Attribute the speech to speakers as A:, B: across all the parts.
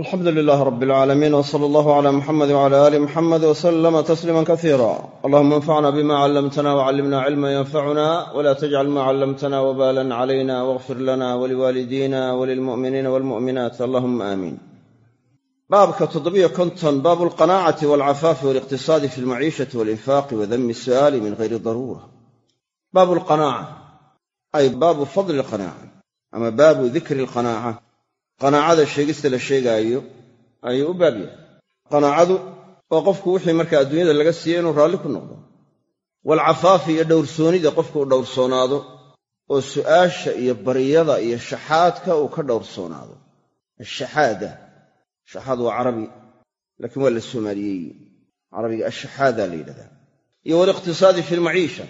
A: alxamdu lilaah rab alcaalamiin w sala allahu cala muxamedi wcala aali muxamed w salama tasliima kasiira allahuma anfacna bima callamtana wcallimna cilma yanfacuna wla tajcal ma callamtana wbalan calayna wاغfir lana waliwaalidina walilmu'miniina walmu'minaat allahuma aamiin baabka toddobiyo konton baabu alqanaacati walcafaafi waliqtisaadi fi lmaciishati walinfaaqi wadami su'aali min gayri daruura baabu alqanaaca ay baabu fadli alqanaaca ama baabu dikri alqanaaca qanaacada sheegista la sheegaayo ayuu u baab yahay. Qanaacadu waa qofku wixii marka adduunyada laga siiyey inuu raalli ku noqdo. Waalcafaafi iyo dhowrsoonida qofku uu dhowrsoonaado oo su'aasha iyo baryada iyo shaxaadka uu ka dhowrsoonaado ashaxaada. Shaxaad waa carabi laakiin waa la soomaaliyeeye carabiga ashaxaada la yidhahdaa. Iyo waliqtisaadi fi lmaciisha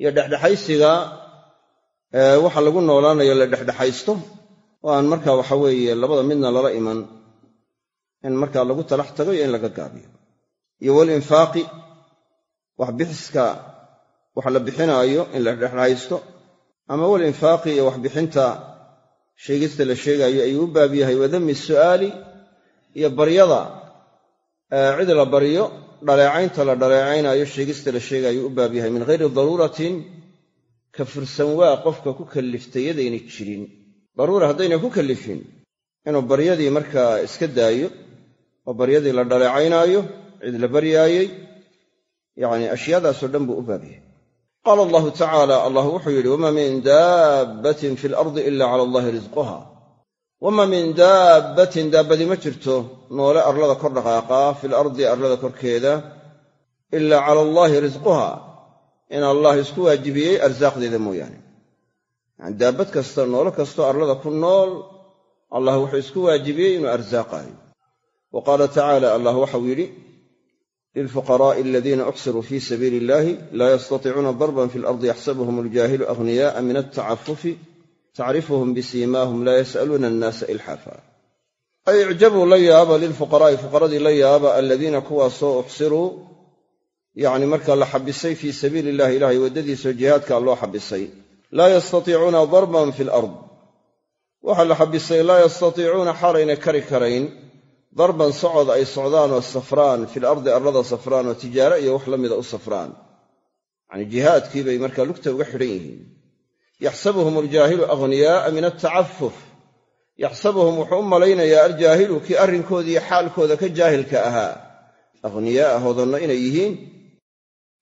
A: iyo dhexdhexaysiga waxa lagu noolaanayo la dhexdhexaysto oo aan markaa waxa weeye labada midna lala iman in markaa lagu talax tago iyo in laga gaabiyo. Iyo walinfaaqi wax bixiska wax la bixinaayo in la dhexdhexaysto ama walinfaaqi iyo waxbixinta sheegista la sheegaayo ayuu u baab yahay. Wadami su'aali iyo baryada cid la baryo dhaleecaynta la dhaleecaynaayo sheegista la sheegaayo u baab yahay. Min hayri daruuratin ka fursan waa qofka ku kalliftay yadaynay jirin daruura haddayna ku kallifin inuu baryadii markaa iska daayo oo baryadii la dhaleecaynaayo cid la baryaayey yacni ashyaadaasoo dhan buu u baab qaala allahu tacaala allah wuxuu yidhi wamaa min daabbatin fi lardi ila cala allahi risquha wamaa min daabbatin daabbadi ma jirto noole arlada kor dhaqaaqaa fi lardi arlada korkeeda ilaa cala allaahi risquha in allah isku waajibiyey arsaaqdeeda mooyaane yani daabbad kasta noolo kastoo arlada ku nool allah wuxuu isku waajibiyey inuu arsaaqaayo. Wa qaala tacaala allah waxau yidhi lilfuqaraa'i aladiina uxsiruu fii sabiili illahi laa yastatiicuuna darban fi lardi yaxsabuhum aljaahilu aghniya'a min altacafufi tacrifuhum bisiimaahum laa yas'aluuna annaasa ilxaafa. Ay icjabuu la yaaba lilfuqaraa'i fuqaradii la yaaba aladiina kuwaasoo uxsiruu yacni markaa la xabisay fii sabiili illahi ilahay waddadiisao jihaadkaa loo xabisay laa yastatiicuuna darban fi alard waxaa la xabisay laa yastatiicuuna xaalayna kari karayn. Darban socod ay socdaan oo safraan fil ardi arlada safraan oo tijaare iyo wax la mida u safraan. Yacnii jihaadkii bay markaa lugta uga xidhan yihiin. Yaxsabuhum aljaahilu aghniyaa'a min altacafuf yaxsabuhum wuxuu u malaynayaa aljaahilu kii arrinkoodiiyo xaalkooda ka jaahilka ahaa. Aghniyaa'a hodanno inay yihiin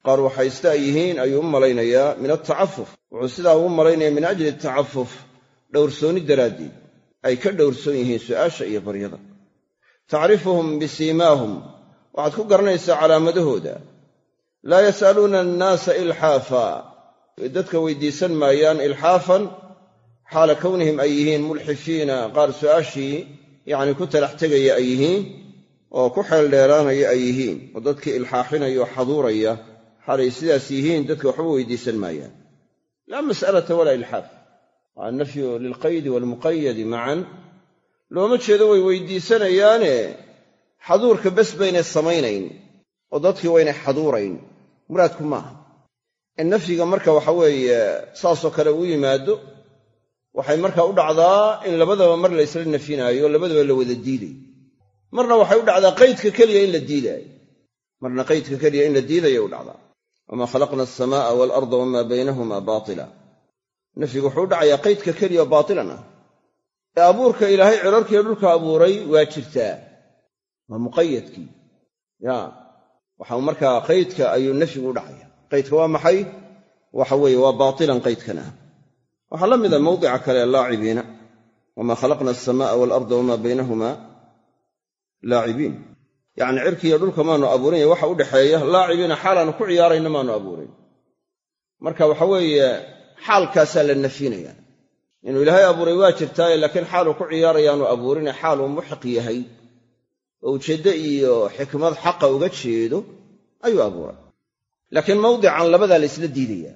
A: qaar waxaysta ay yihiin ayuu u malaynayaa min altacafuf wuxuu sidaa ugu malaynaya min ajli atacafuf dhowrsoonni daraaddeed. Ay ka dhowrsoon yihiin su'aasha iyo baryada. Tacrifuhum bisiimaahum. Waxaad ku garanaysaa calaamadahooda laa yas'aluuna annaasa ilxaafa. Dadka weydiisan maayaan ilxaafan. Xaala kownihim ay yihiin mulxifiina qaar su'aashii yacni ku talax tegaya ay yihiin oo ku xeeldheeraanaya ay yihiin oo dadkii ilxaaxinaya oo xaduuraya xaalay sidaas yihiin dadka waxba weydiisan maayaan. Laa mas'alata walaa ilxaaf. Waa annafyu lilqaydi waalmuqayadi macan looma jeedo way weydiisanayaane. Xaduurka bes baynay samaynayn oo dadkii waynay xaduurayn. Muraadku maaha. In nafyiga marka waxa weeye saasoo kale uu yimaado waxay markaa u dhacdaa in labadaba mar la ysla nafyinaayo labadaba la wada diiday. Marna waxay u dhacdaa qaydka keliya in la diidaayo. Marna qaydka keliya in la diidayo u wamaa khalaqna alsamaa'a waalarda wamaa baynahuma baatila nafyigu wuxuu u dhacayaa qaydka keliya oo baatilan ah ee abuurka ilaahay cirarkiiyo dhulka abuuray waa jirtaa waa muqayadkii ya waxaa markaa qaydka ayuu nafyigu u dhacaya. Qaydka waa maxay? Waxa weeye waa baatilan qaydkan ah waxaa la mida mawdica kale laacibiina. Wamaa khalaqna alsamaa'a wamaa baynahuma laacibiin yacni cirkiiyo dhulka maanu abuurinaya waxa u dhexeeya laacibiina xaalaanu ku ciyaarayna maanu abuurin. Marka waxa weeye xaalkaasaa la nafyinaya inuu ilaahay abuuray waa jirtaaye laakiin xaaluu ku ciyaarayaanu abuurine xaaluu muxiq yahay. Oo ujeeddo iyo xikmad xaqa uga jeedo ayuu abuuray. Laakiin mawdican labadaa la ysla diidaya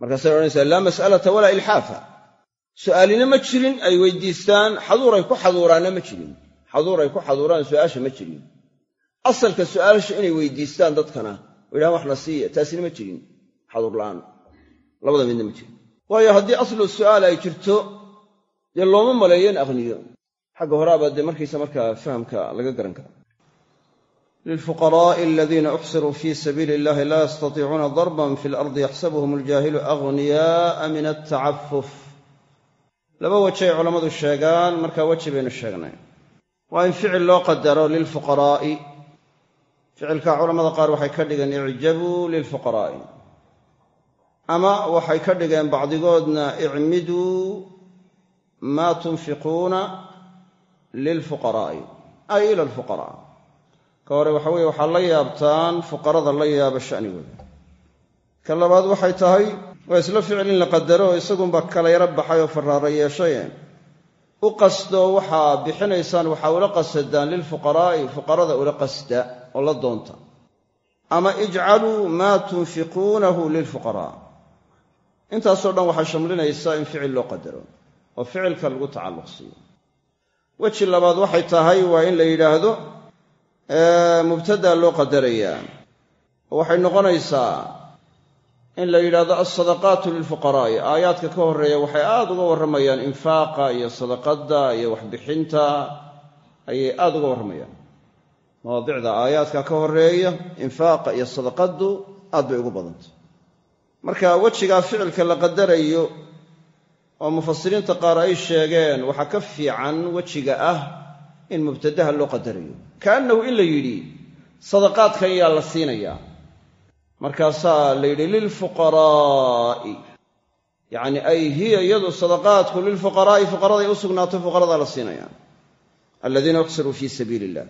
A: markaasay odhanaysaa laa mas'alata walaa ilxaafa. Su'aalina ma jirin ay weydiistaan xaduuray ku xaduuraanna ma jirin. Xaduuray ku xaduuraan su'aasha ma jirin asalka su'aasha inay weydiistaan dadkana oo yidhahaan waxna siiya taasina ma jirin. Xaduur la'aan. Labada midna ma jirin. Waayo haddii aslu su'aal ay jirto dee looma maleeyeen aqhniyo xagga horaabaa dee markiisa markaa fahamka laga garan kara lilfuqaraa'i aladiina uxsiruu fii sabiili illahi laa yastatiicuuna darban fi lardi yaxsabuhum aljaahilu aghniya'a min altacafuf laba wejay culammadu sheegaan markaa weji baynu sheegnay. Waa in ficil loo qadaro lilfuqaraa'i ficilka culamada qaar waxay ka dhigeen icjabuu lilfuqaraa'i. Ama waxay ka dhigeen bacdigoodna icmiduu maa tunfiquuna lilfuqaraa'i ay ila alfuqaraa. Ka hore waxa weeye waxaa la yaabtaan fuqarada la yaaba sha'nigooda. Ka labaad waxay tahay waa isla ficil in la qadaro isagunba kala yaro baxay oo faraara yeeshaye u qasdoo waxaa bixinaysaan waxaa ula qasadaan lilfuqaraa'i fuqarada ula qasda oo la doonta. Ama ijcaluu maa tunfiquunahu lilfuqaraa intaasoo dhan waxaa shamlinaysaa in ficil loo qadaro oo ficilka lagu tacalluq siiyo. Weji labaad waxay tahay waa in la yidhaahdo mubtadaa loo qadarayaa. Oo waxay noqonaysaa in la yidhahdo alsadaqaatu lilfuqaraa'i. Aayaadka ka horreeya waxay aad uga warramayaan infaaqa iyo sadaqadda iyo waxbixinta ayay aad uga warramayaan. Mawaadicda aayaadka ka horreeya infaaqa iyo sadaqaddu aad bay ugu badantay marka wejigaa ficilka la qadarayo oo mufasiriinta qaar ay sheegeen waxaa ka fiican wejiga ah in mubtadaha loo qadarayo. Kaannahu in la yidhi sadaqaadkan yaa la siinayaa markaasaa la yidhi lilfuqaraa'i yacni ay hiya iyadu sadaqaadku lilfuqaraa'i fuqaraday u sugnaato fuqaradaa la siinaya. Aladiina uxsiruu fii sabiili illah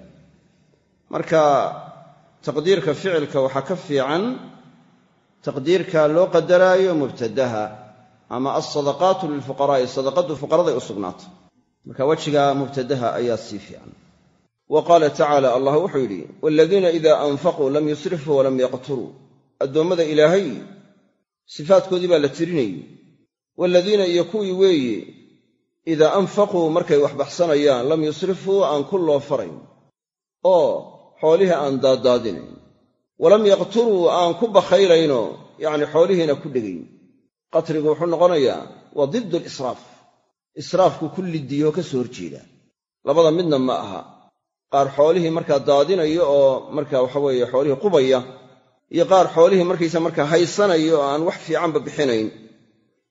A: marka taqdiirka ficilka waxaa ka fiican taqdiirka loo qadaraayo mubtadaha ama alsadaqaatu lilfuqaraa'i sadaqadu fuqaraday u sugnaato. Marka wejiga mubtadaha ayaa sii fiican. Wa qaala tacaala allah wuxuu yidhi waladiina idaa anfaquu lam yusrifuu addoommada ilaahay sifaadkoodii baa la tirinayey waaladiina iyo kuwii weeye idaa anfaquu markay wax baxsanayaan lam yusrifuu aan ku loo farayn oo xoolihii aan daaddaadinayn walam yaqturuu aan ku bakhaylaynoo yacni xoolihiina ku dhegayn. Qatrigu wuxuu noqonayaa waa diddu alisraaf israafku ku liddiyo ka soo horjeeda. Labada midna ma aha. Qaar xoolihii markaa daadinaya oo marka waxa weeye xoolihii qubaya iyo qaar xoolihii markaysa markaa haysanaya oo aan wax fiicanba bixinayn.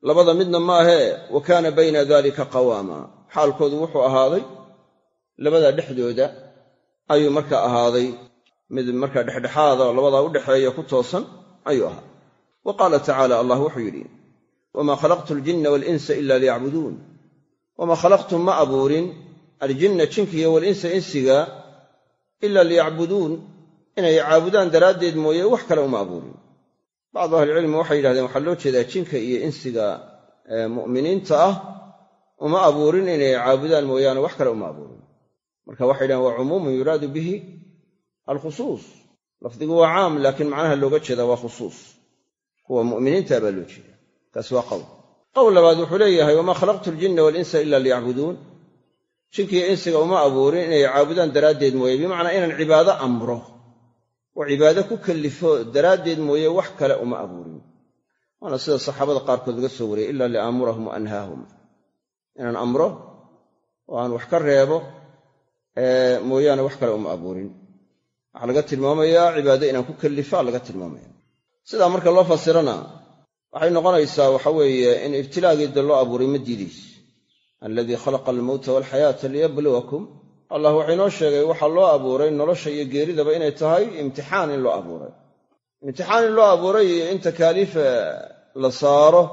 A: Labada midna ma ahee wa kaana bayna dalika qawaama. Xaalkoodu wuxuu ahaaday labada dhexdooda ayuu markaa ahaaday. Mid markaa dhexdhexaada oo labadaa u dhexeeya ku toosan ayuu ahaa. Wa qaala tacaala allah wuxuu yidhi wamaa khalaqtu aljinna waalinsa ila liyacbuduun. Wamaa khalaqtu ma abuurin aljinna jinkiga walinsa insiga ila liyacbuduun inay caabudaan daraaddeed mooye wax kale uma abuurin. Bacdu ahlicilmi waxay yidhahdeen waxaa loo jeedaa jinka iyo insiga mu'miniinta ah uma abuurin inay caabudaan mooyaane wax kale uma abuurin. Marka waxay yidhahdeen waa cumuumun yuraadu bihi alkhusuus. Lafdigu waa caam laakiin macnaha looga jeeda waa khusuus. Kuwa mu'miniinta baa loo jeeda kaasi waa qowl qowl labaad wuxuu leeyahay wamaa khalaqtu aljinna waalinsa ila liyacbuduun. Jinkiiyo insiga uma abuurin inay caabudaan daraaddeed mooye bimacnaa inaan cibaado amro oo cibaado ku kallifo daraaddeed mooye wax kale uma abuurin. Waana sida saxaabada qaarkood laga soo wariyey ila liaamurahum wa anhaahum. Inaan amro oo aan wax ka reebo mooyaane wax kale uma abuurin. Waxaa laga tilmaamayaa cibaado inaan ku kallifaa laga tilmaamaya. Sidaa marka loo fasirana waxay noqonaysaa waxa weeye in ibtilaagiida loo abuuray ma diidays aladii khalaqa almowta waalxayaata liyabluwakum allah wuxuu inoo sheegay waxaa loo abuuray nolosha iyo geeridaba inay tahay imtixaan in loo abuuray. Imtixaan in loo abuuray iyo in takaaliif la saaro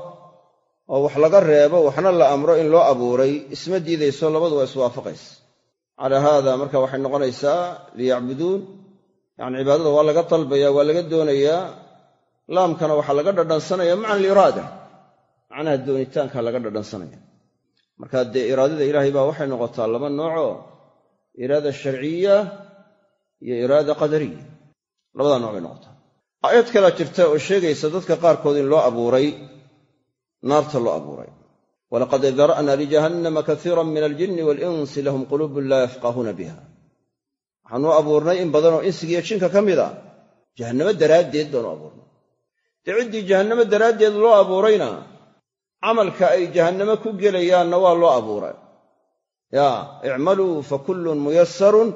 A: oo wax laga reebo waxna la amro in loo abuuray isma diidayso labadu waa iswaafaqaysa calaa haada marka waxay noqonaysaa liyacbuduun. Yacni cibaadada waa laga dalbaya waa laga doonayaa. Laamkana waxaa laga dhadhansanaya maca aliraada macnaha doonitaanka laga dhadhansanaya. Marka dee iraadada ilaahay baa waxay noqotaa laba noocoo iraada sharciya iyo iraada qadariya. Labadaa nooc bay noqotaa aayad kalea jirta oo sheegaysa dadka qaarkood in loo abuuray naarta loo abuuray. Walaqad dara'na lijahannama kaiiran min aljinni waalinsi lahum quluubun laa yafqahuuna biha. Waxaanuu abuurnay in badanoo insigiiyo jinka ka mid a jahannamo daraaddeed baanu abuurnay. Dee ciddii jahannamo daraaddeed loo abuurayna camalka ay jahannamo ku gelayaanna waa loo abuuray ya icmaluu fa kullun muyasarun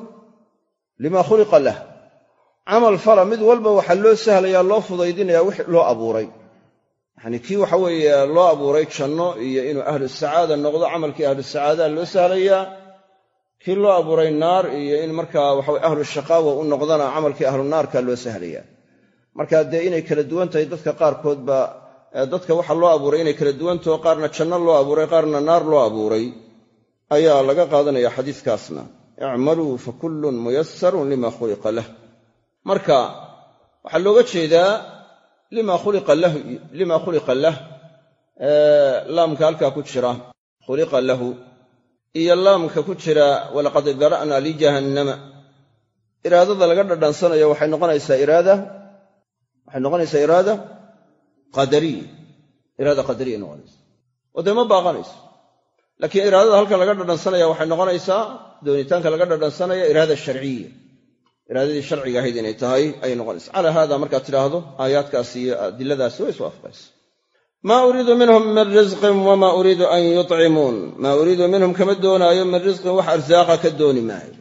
A: lima khuliqa lah camal fala mid walba waxaa loo sahlayaa loo fudaydinayaa wix loo abuuray yacni kii waxa weeye loo abuuray janno iyo inuu ahlu sacaada noqdo camalkii ahlu sacaadaha loo sahlayaa kii loo abuuray naar iyo in markaa waxaweye ahlu shaqaawa u noqdana camalkii ahlu naarka loo sahlayaa marka dee inay kala duwan tahay dadka qaarkoodba dadka waxa loo abuuray inay kala duwantaho qaarna janno loo abuuray qaarna naar loo abuuray ayaa laga qaadanaya xadiiskaasna. Icmaluu fa kullun muyasarun lima khuliqa lah. Marka waxaa looga jeedaa lima khuliqa lah laamka halkaa ku jira. Khuliqa lahu. Iyo laamka ku jira walaqad dara'na lijahannama iraadada laga dhadhansanayo waxay noqonaysaa iraada qadariya. Iraada qadariya noqonaysa. Oo dee ma baaqanayso laakiin iraadada halkan laga dhadhansanaya waxay noqonaysaa doonitaanka laga dhadhansanaya iraada sharciya. Iraadadii sharciga ahayd inay tahay ayay noqonaysa. Calaa haada markaad tidhaahdo aayaadkaas iyo adiladaasi way isu afqaysa. Maa uriidu minhum min risqin wamaa uriidu an yucimuun maa uriidu minhum kama doonaayo min risqin wax arsaaqa ka dooni maayo.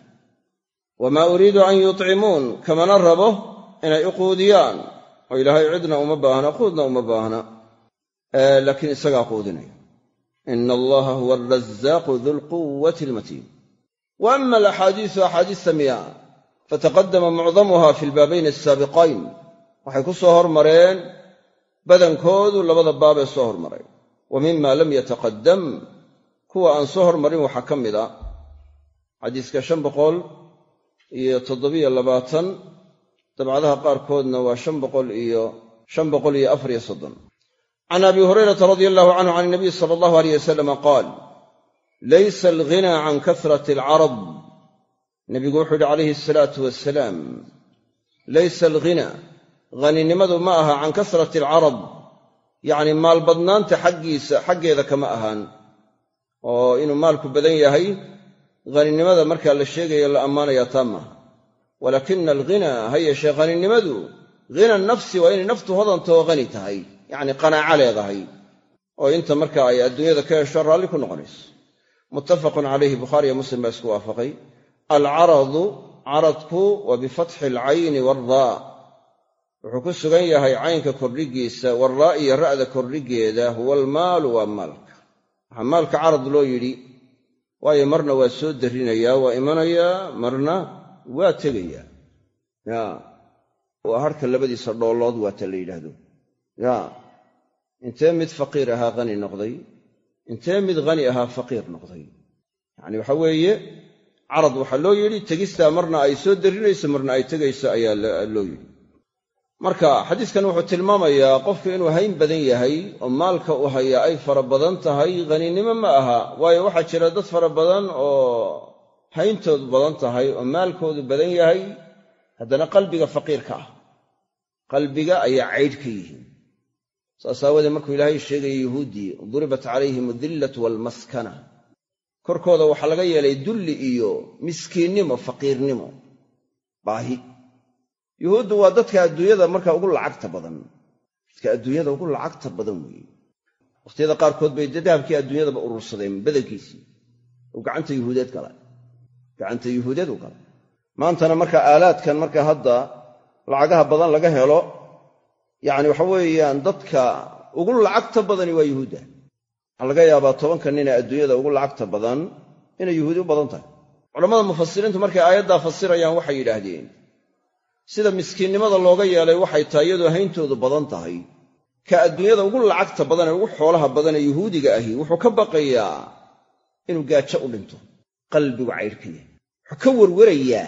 A: Wamaa uriidu an yucimuun kamana rabo inay quudiyaan. Oo ilaahay cidna uma baahna quudna uma baahna. Laakiin isagaa quudinaya ina allaha huwa alrazaaqu dulquwati almatiin wa ama alaxaadiisu axaadiista miya fataqadama mucdamuha fi lbaabayn asaabiqayn waxay ku soo hormareen badankoodu labada baabee soo hormaray wa mima lam yataqadam kuwa aan soo hormarin waxaa ka mid a xadiiska shan boqol iyo toddobiyo labaatan dabcadaha qaarkoodna waa shan boqol iyo shan boqol can abi hurayrata radia allahu canhu can inabiy sala allahu aleyh wasalama qaal laysa alghina can kasrati alcarab nebigu wuxuu yidhi calayhi asalaatu wasalaam laysa alghina haninimadu ma aha can kasrati alcarab yacni maalbadnaanta xaggiisa xaggeeda kama ahaan oo inuu maalku badan yahay haninimada markaa la sheegayo la ammaanaya taa maaha walaakina alghina ha yeeshee haninimadu hina nafsi waa inay naftu hodantoo hani tahay yacni qanaaco leedahay oo inta marka ay adduunyada ka hesho raalli ku noqonayso muttafaqun calayhi bukhaariyo muslim baa isku waafaqay. Alcaradu caradku waa bifatxi alcayni waaraa wuxuu ku sugan yahay caynka kordhigiisa waraa iyo ra'da kordhigeeda huwa almaalu waa maalka. Waxaa maalka carad loo yidhi waayo marna waa soo darrinayaa waa imanayaa marna waa tegayaa. Ya waa harka labadiisa dhoolood waata la yidhaahdo. Ya intee mid faqiir ahaa hani noqday intee mid hani ahaa faqiir noqday yacni waxa weeye carad waxaa loo yidhi tegistaa marna ay soo darrinayso marna ay tegayso ayaa loo yidhi marka xadiiskan wuxuu tilmaamayaa qofku inuu hayn badan yahay oo maalka u hayaa ay fara badan tahay haninimo ma aha waayo waxaa jira dad fara badan oo hayntoodu badan tahay oo maalkoodu badan yahay haddana qalbiga faqiirka ah qalbiga ayaa caydh ka yihiin saas aawadee markuu ilaahay sheegaya yuhuuddii duribat calayhim adillatu waalmaskana korkooda waxaa laga yeelay dulli iyo miskiinnimo faqiirnimo baahi. Yuhuuddu waa dadka adduunyada markaa ugu lacagta badan. Dadka adduunyada ugu lacagta badan weeye wakhtiyada qaarkood bay dahabkii adduunyadaba urursadeen badankiisii. Uu gacanta yuhuudeed gala. Gacanta yuhuudeed u gala. Maantana marka aalaadkan marka hadda lacagaha badan laga helo yacni waxa weeyaan dadka ugu lacagta badani waa yuhuudda. Waxaa laga yaabaa tobanka nina adduunyada ugu lacagta badan inay yuhuudi u badan tahay. Culammada mufasiriintu markay aayaddaa fasirayaan waxay yidhaahdeen sida miskiinnimada looga yeelay waxay tahay iyadoo hayntoodu badan tahay. Ka adduunyada ugu lacagta badan ee ugu xoolaha badan ee yuhuudiga ahi wuxuu ka baqayaa inuu gaajo u dhinto qalbigu caydhka yahay wuxuu ka werwerayaa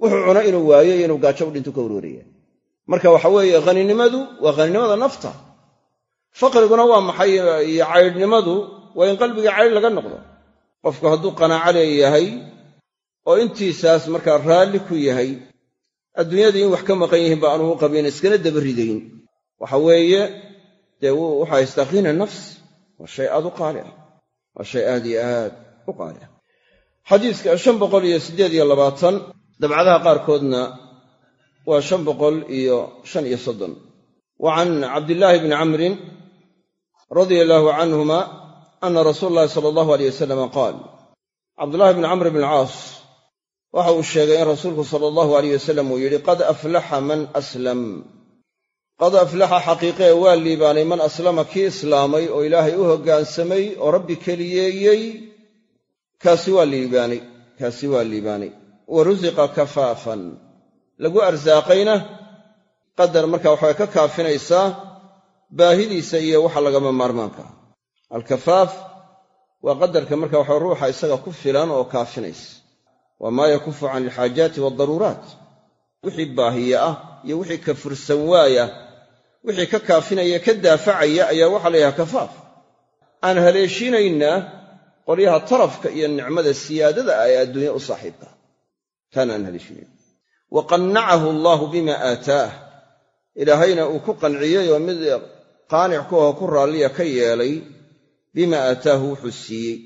A: wuxuu cuno inuu waayo iyo inuu gaajo u dhinto ka werwerayaa marka waxa weeye haninimadu waa haninimada nafta. Faqriguna waa maxay iyo caydhnimadu waa in qalbiga caydh laga noqdo. Qofku hadduu qanaaco leeyahay oo intiisaas markaa raalli ku yahay adduunyadii in wax ka maqan yihiin ba aanuu qabin iskana daba ridayn. Waxa weeye dee wuxuu haystaa khina nafs? Waa shay aad u qaali ah. Waa shay aad iyo aad u qaali ah. Xadiiska dabcadaha qaarkoodna waa shan boqol iyo shan iyo soddon. Wa can cabdillaahi bni camrin radia allaahu canhuma ana rasuula allahi sala allahu aleyh wasalama qaal cabdullaahi bni camr bn caas waxa uu sheegay in rasuulku sala allahu alayh wasalam uu yidhi qad aflaxa man aslam. Qad aflaxa xaqiiqee waa liibaanay man aslama kii islaamay oo ilaahay u hoggaansamay oo rabbi keliyeeyey. Kaasi waa liibaanay wa rusiqa kafaafan lagu arsaaqayna qadar marka waxay ka kaafinaysaa baahidiisa iyo waxa lagama maarmaanka. Alkafaaf waa qadarka marka waxa ruuxa isaga ku filan oo kaafinaysa waa maa yakufu can alxaajaati waadaruuraat wixii baahiye ah iyo wixii ka fursan waaya wixii ka kaafinaya ka daafacaya ayaa waxaa la kafaaf. Aan haleeshinaynaa qolyaha tarafka iyo nicmada siyaadada ah ee adduunya u saaxiibka. Taana aan haleeshinayn wa qannacahu allaahu bima aataah ilaahayna uu ku qanciyey oo mid qaanic ku aho ku raalliya ka yeelay bima aataahu wuxuu siiyey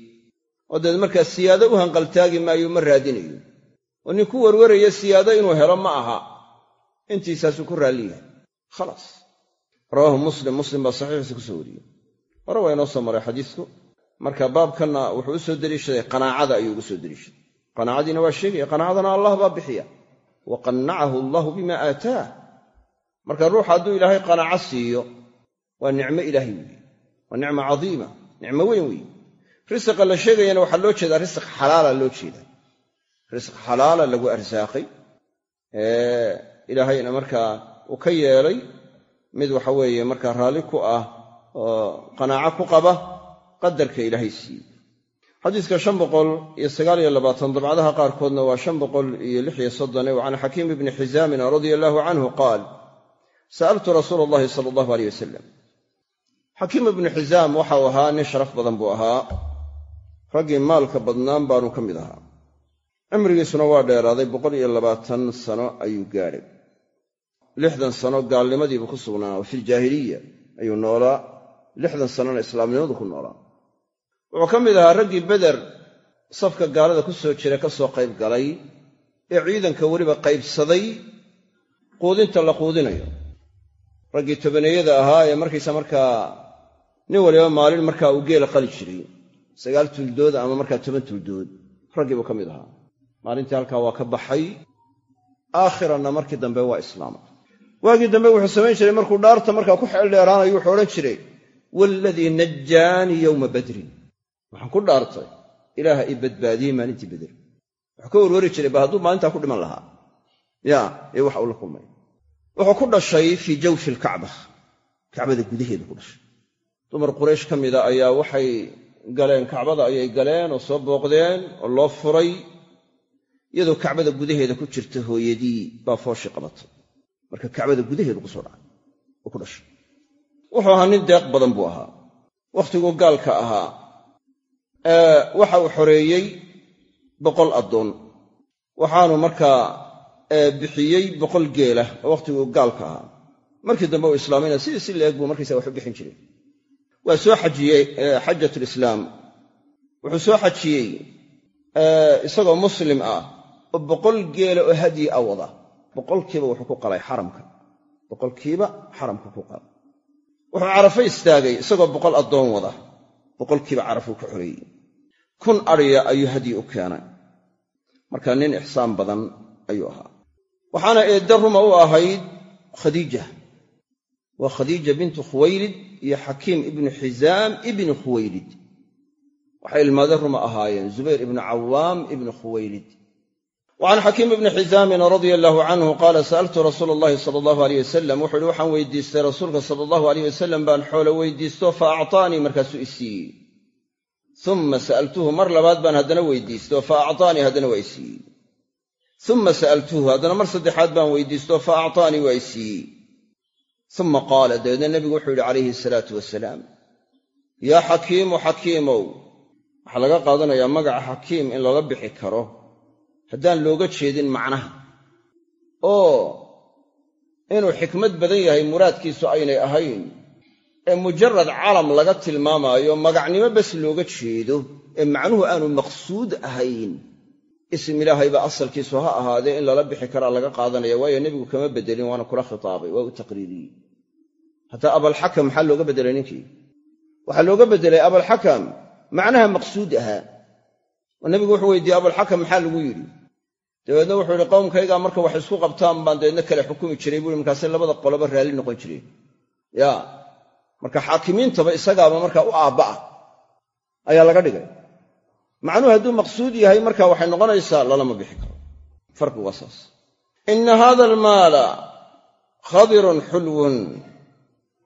A: oo deed markaa siyaado u hanqaltaagi maayo ma raadinayo. oo nin ku werwaraya siyaado inuu helo ma aha. intiisaasuu ku raalli yahay. khalaas rawaahu muslim. Muslim baa saxiixiisa ku soo wariyey. hore waa inoo soo maray xadiisku. marka baabkanna wuxuu u soo deliishaday qanaacada ayuu ugu soo deliishaday qanaacadiina waa sheegaya qanaacadana allah baa bixiya wa qannacahu allahu bima aataah marka ruux hadduu ilaahay qanaaco siiyo waa nicmo ilaahay weeye waa nicmo cadiima nicmo weyn weeye risiqa la sheegayana waxaa loo jeedaa risiq xalaala loo jeedaa risq xalaala lagu arsaaqay ilaahayna markaa uu ka yeelay mid waxa weeye markaa raalli ku ah oo qanaaco ku qaba qadarka ilaahay siiyey xadiiska shan boqol iyo sagaal iyo labaatan dabcadaha qaarkoodna waa shan boqol iyo lix iyo soddone wa can xakiim ibni xizaamin radia allaahu canhu qaal sa'altu rasuula allahi sala allahu aleyh wasalam xakiim ibnu xizaam waxau ahaa nin sharaf badan buu ahaa. Raggii maalka badnaan baanu ka mid ahaa. Cimrigiisuna waa dheeraaday boqol iyo labaatan sano ayuu gaadhay. Lixdan sano gaalnimadiibuu ku sugnaa wa filjaahiliya ayuu noolaa. Lixdan sanona islaamnimadu ku noolaa wuxuu ka mid ahaa raggii beder safka gaalada ku soo jira ka soo qayb galay ee ciidanka weliba qaybsaday quudinta la quudinayo. Raggii tobaneeyada ahaa ee markaysa markaa nin waliba maalin markaa uu geela qali jiray. Sagaal tuldood ama markaa toban tuldood raggii buu ka mid ahaa. Maalintii halkaa waa ka baxay. Aakhiranna markii dambe waa islaamay waagii dambe wuxuu samayn jiray markuu dhaarta markaa ku xeel dheeraanayo wuxuu odhan jiray waaladii najjaanii yowma badrin waxaan ku dhaartay ilaaha i badbaadiyey maalintii beder wuxuu ka warwari jiray ba hadduu maalintaa ku dhiman lahaa? Ya ee waxa uu la kulmay. Wuxuu ku dhashay fii jawfi alkacba kacbada gudaheeda ku dhashay. Dumar quraysh ka mida ayaa waxay galeen kacbada ayay galeen oo soo booqdeen oo loo furay iyadoo kacbada gudaheeda ku jirta hooyadii baa fooshi qabatay. Marka kacbada gudaheedu ku soo dhacay oo ku dhashay. Wuxuu ahaa nin deeq badan buu ahaa. Wakhtiguu gaalka ahaa waxa uu xoreeyey boqol addoon. Waxaanu markaa bixiyey boqol geela oo wakhtiguu gaalka ahaa. Markii dambe uu islaamayna sidii si leeg buu markaysa wax u bixin jiray. Waa soo xajiyey xajatulislaam wuxuu soo xajiyey isagoo muslim ah oo boqol geela oo hadyi a wada. Boqolkiiba wuxuu ku qalay xaramka. Boqolkiiba xaramka ku qalay. Wuxuu carafo istaagay isagoo boqol addoon wada boqolkiiba carafuu ka xoreeyey kun adhiya ayuu hadyi u keenay. Marka nin ixsaan badan ayuu ahaa. Waxaana eedda ruma u ahayd khadiija. Waa khadiija bintu khuwaylid iyo xakiim ibnu xizaam ibni khuwaylid. Waxay ilmaade ruma ahaayeen zubayr ibnu cawaam ibnu khuwaylid can xakiim ibni xizaamin radia allaahu canhu qaala sa'altu rasuula allahi sala allahu aleyh wasalam wuxu uhi waxaan weydiistay rasuulka sala allahu aleyh wasalam baan xoolo weydiisto fa actaanii markaasuu i siiyey uma sa'altuhu mar labaad baan haddana weydiisto fa actaanii haddana waa i siiyey uma sa'altuhu haddana mar saddexaad baan weydiisto fa actaanii waa i siiyey uma qaala dabeedna nebigu wuxuu yidhi calayhi asalaatu wasalaam yaa xakiimu xakiimow waxaa laga qaadanayaa magaca xakiim in looga bixi karo haddaan looga jeedin macnaha. Oo inuu xikmad badan yahay muraadkiisu aynay ahayn ee mujarad calam laga tilmaamaayo magacnimo bas looga jeedo ee macnuhu aanu maqsuud ahayn. Ism ilaahayba asalkiisu ha ahaadee in lala bixi karaa laga qaadanaya waayo nebigu kama bedelin waana kula khitaabay waa u taqriiriyey. Hataa abalxakam maxaa looga bedelay ninkii? Waxaa looga bedelay abalxakam macnaha maqsuud ahaa. Oo nebigu wuxuu weydiiyey abulxakam maxaa lagu yidhi dabeedna wuxuu yidhi qowmkaygaa marka wax isku qabtaan baan dabeedna kale xukumi jiray buui markaase labada qoloba raalli noqon jireen ya marka xaakimiintaba isagaaba markaa u aabba ah ayaa laga dhigay. Macnuhu hadduu maqsuud yahay marka waxay noqonaysaa lalama bixi karo. Farqigu waa saas. Inna haada almaala khadirun xulwun.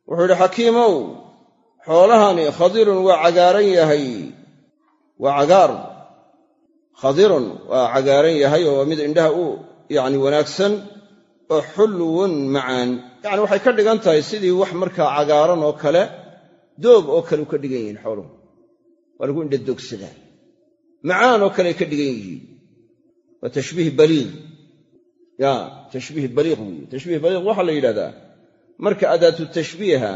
A: Wuxuu yidhi xakiimow xoolahani khadirun waa cagaaran yahay waa cagaar khadirun waa cagaaran yahay oo waa mid indhaha u yacni wanaagsan oo xulwun macaan. Yacni waxay ka dhigan tahay sidii wax markaa cagaaran oo kale doog oo kale u ka dhigan yihiin xooluhu. Waa lagu indha doogsadaa. Macaan oo kale ay ka dhigan yihiin. Waa tashbiih baliiq. Ya tashbiih baliiq weeye tashbiih baliiq waxaa la yidhahdaa marka adaatu tashbiiha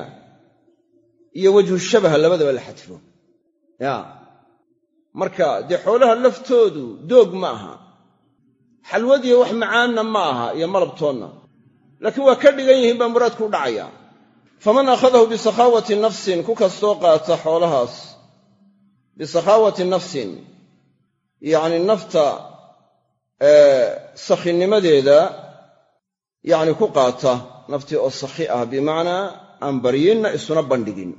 A: iyo wajhu shabaha labadaba la xadfo. Ya marka dee xoolaha laftoodu doog ma aha. Xalwadiyo wax macaanna ma aha iyo malabtoonna laakiin waa ka dhigan yihiin baa muraadku u dhacaya. Faman akhadahu bisakhaawati nafsin ku kastoo qaata xoolahaas. Bisakhaawati nafsin yacni nafta sakhinimadeeda yacni ku qaata. Naftii oo sakhi ah bimacnaa aan baryinna isuna bandhigin.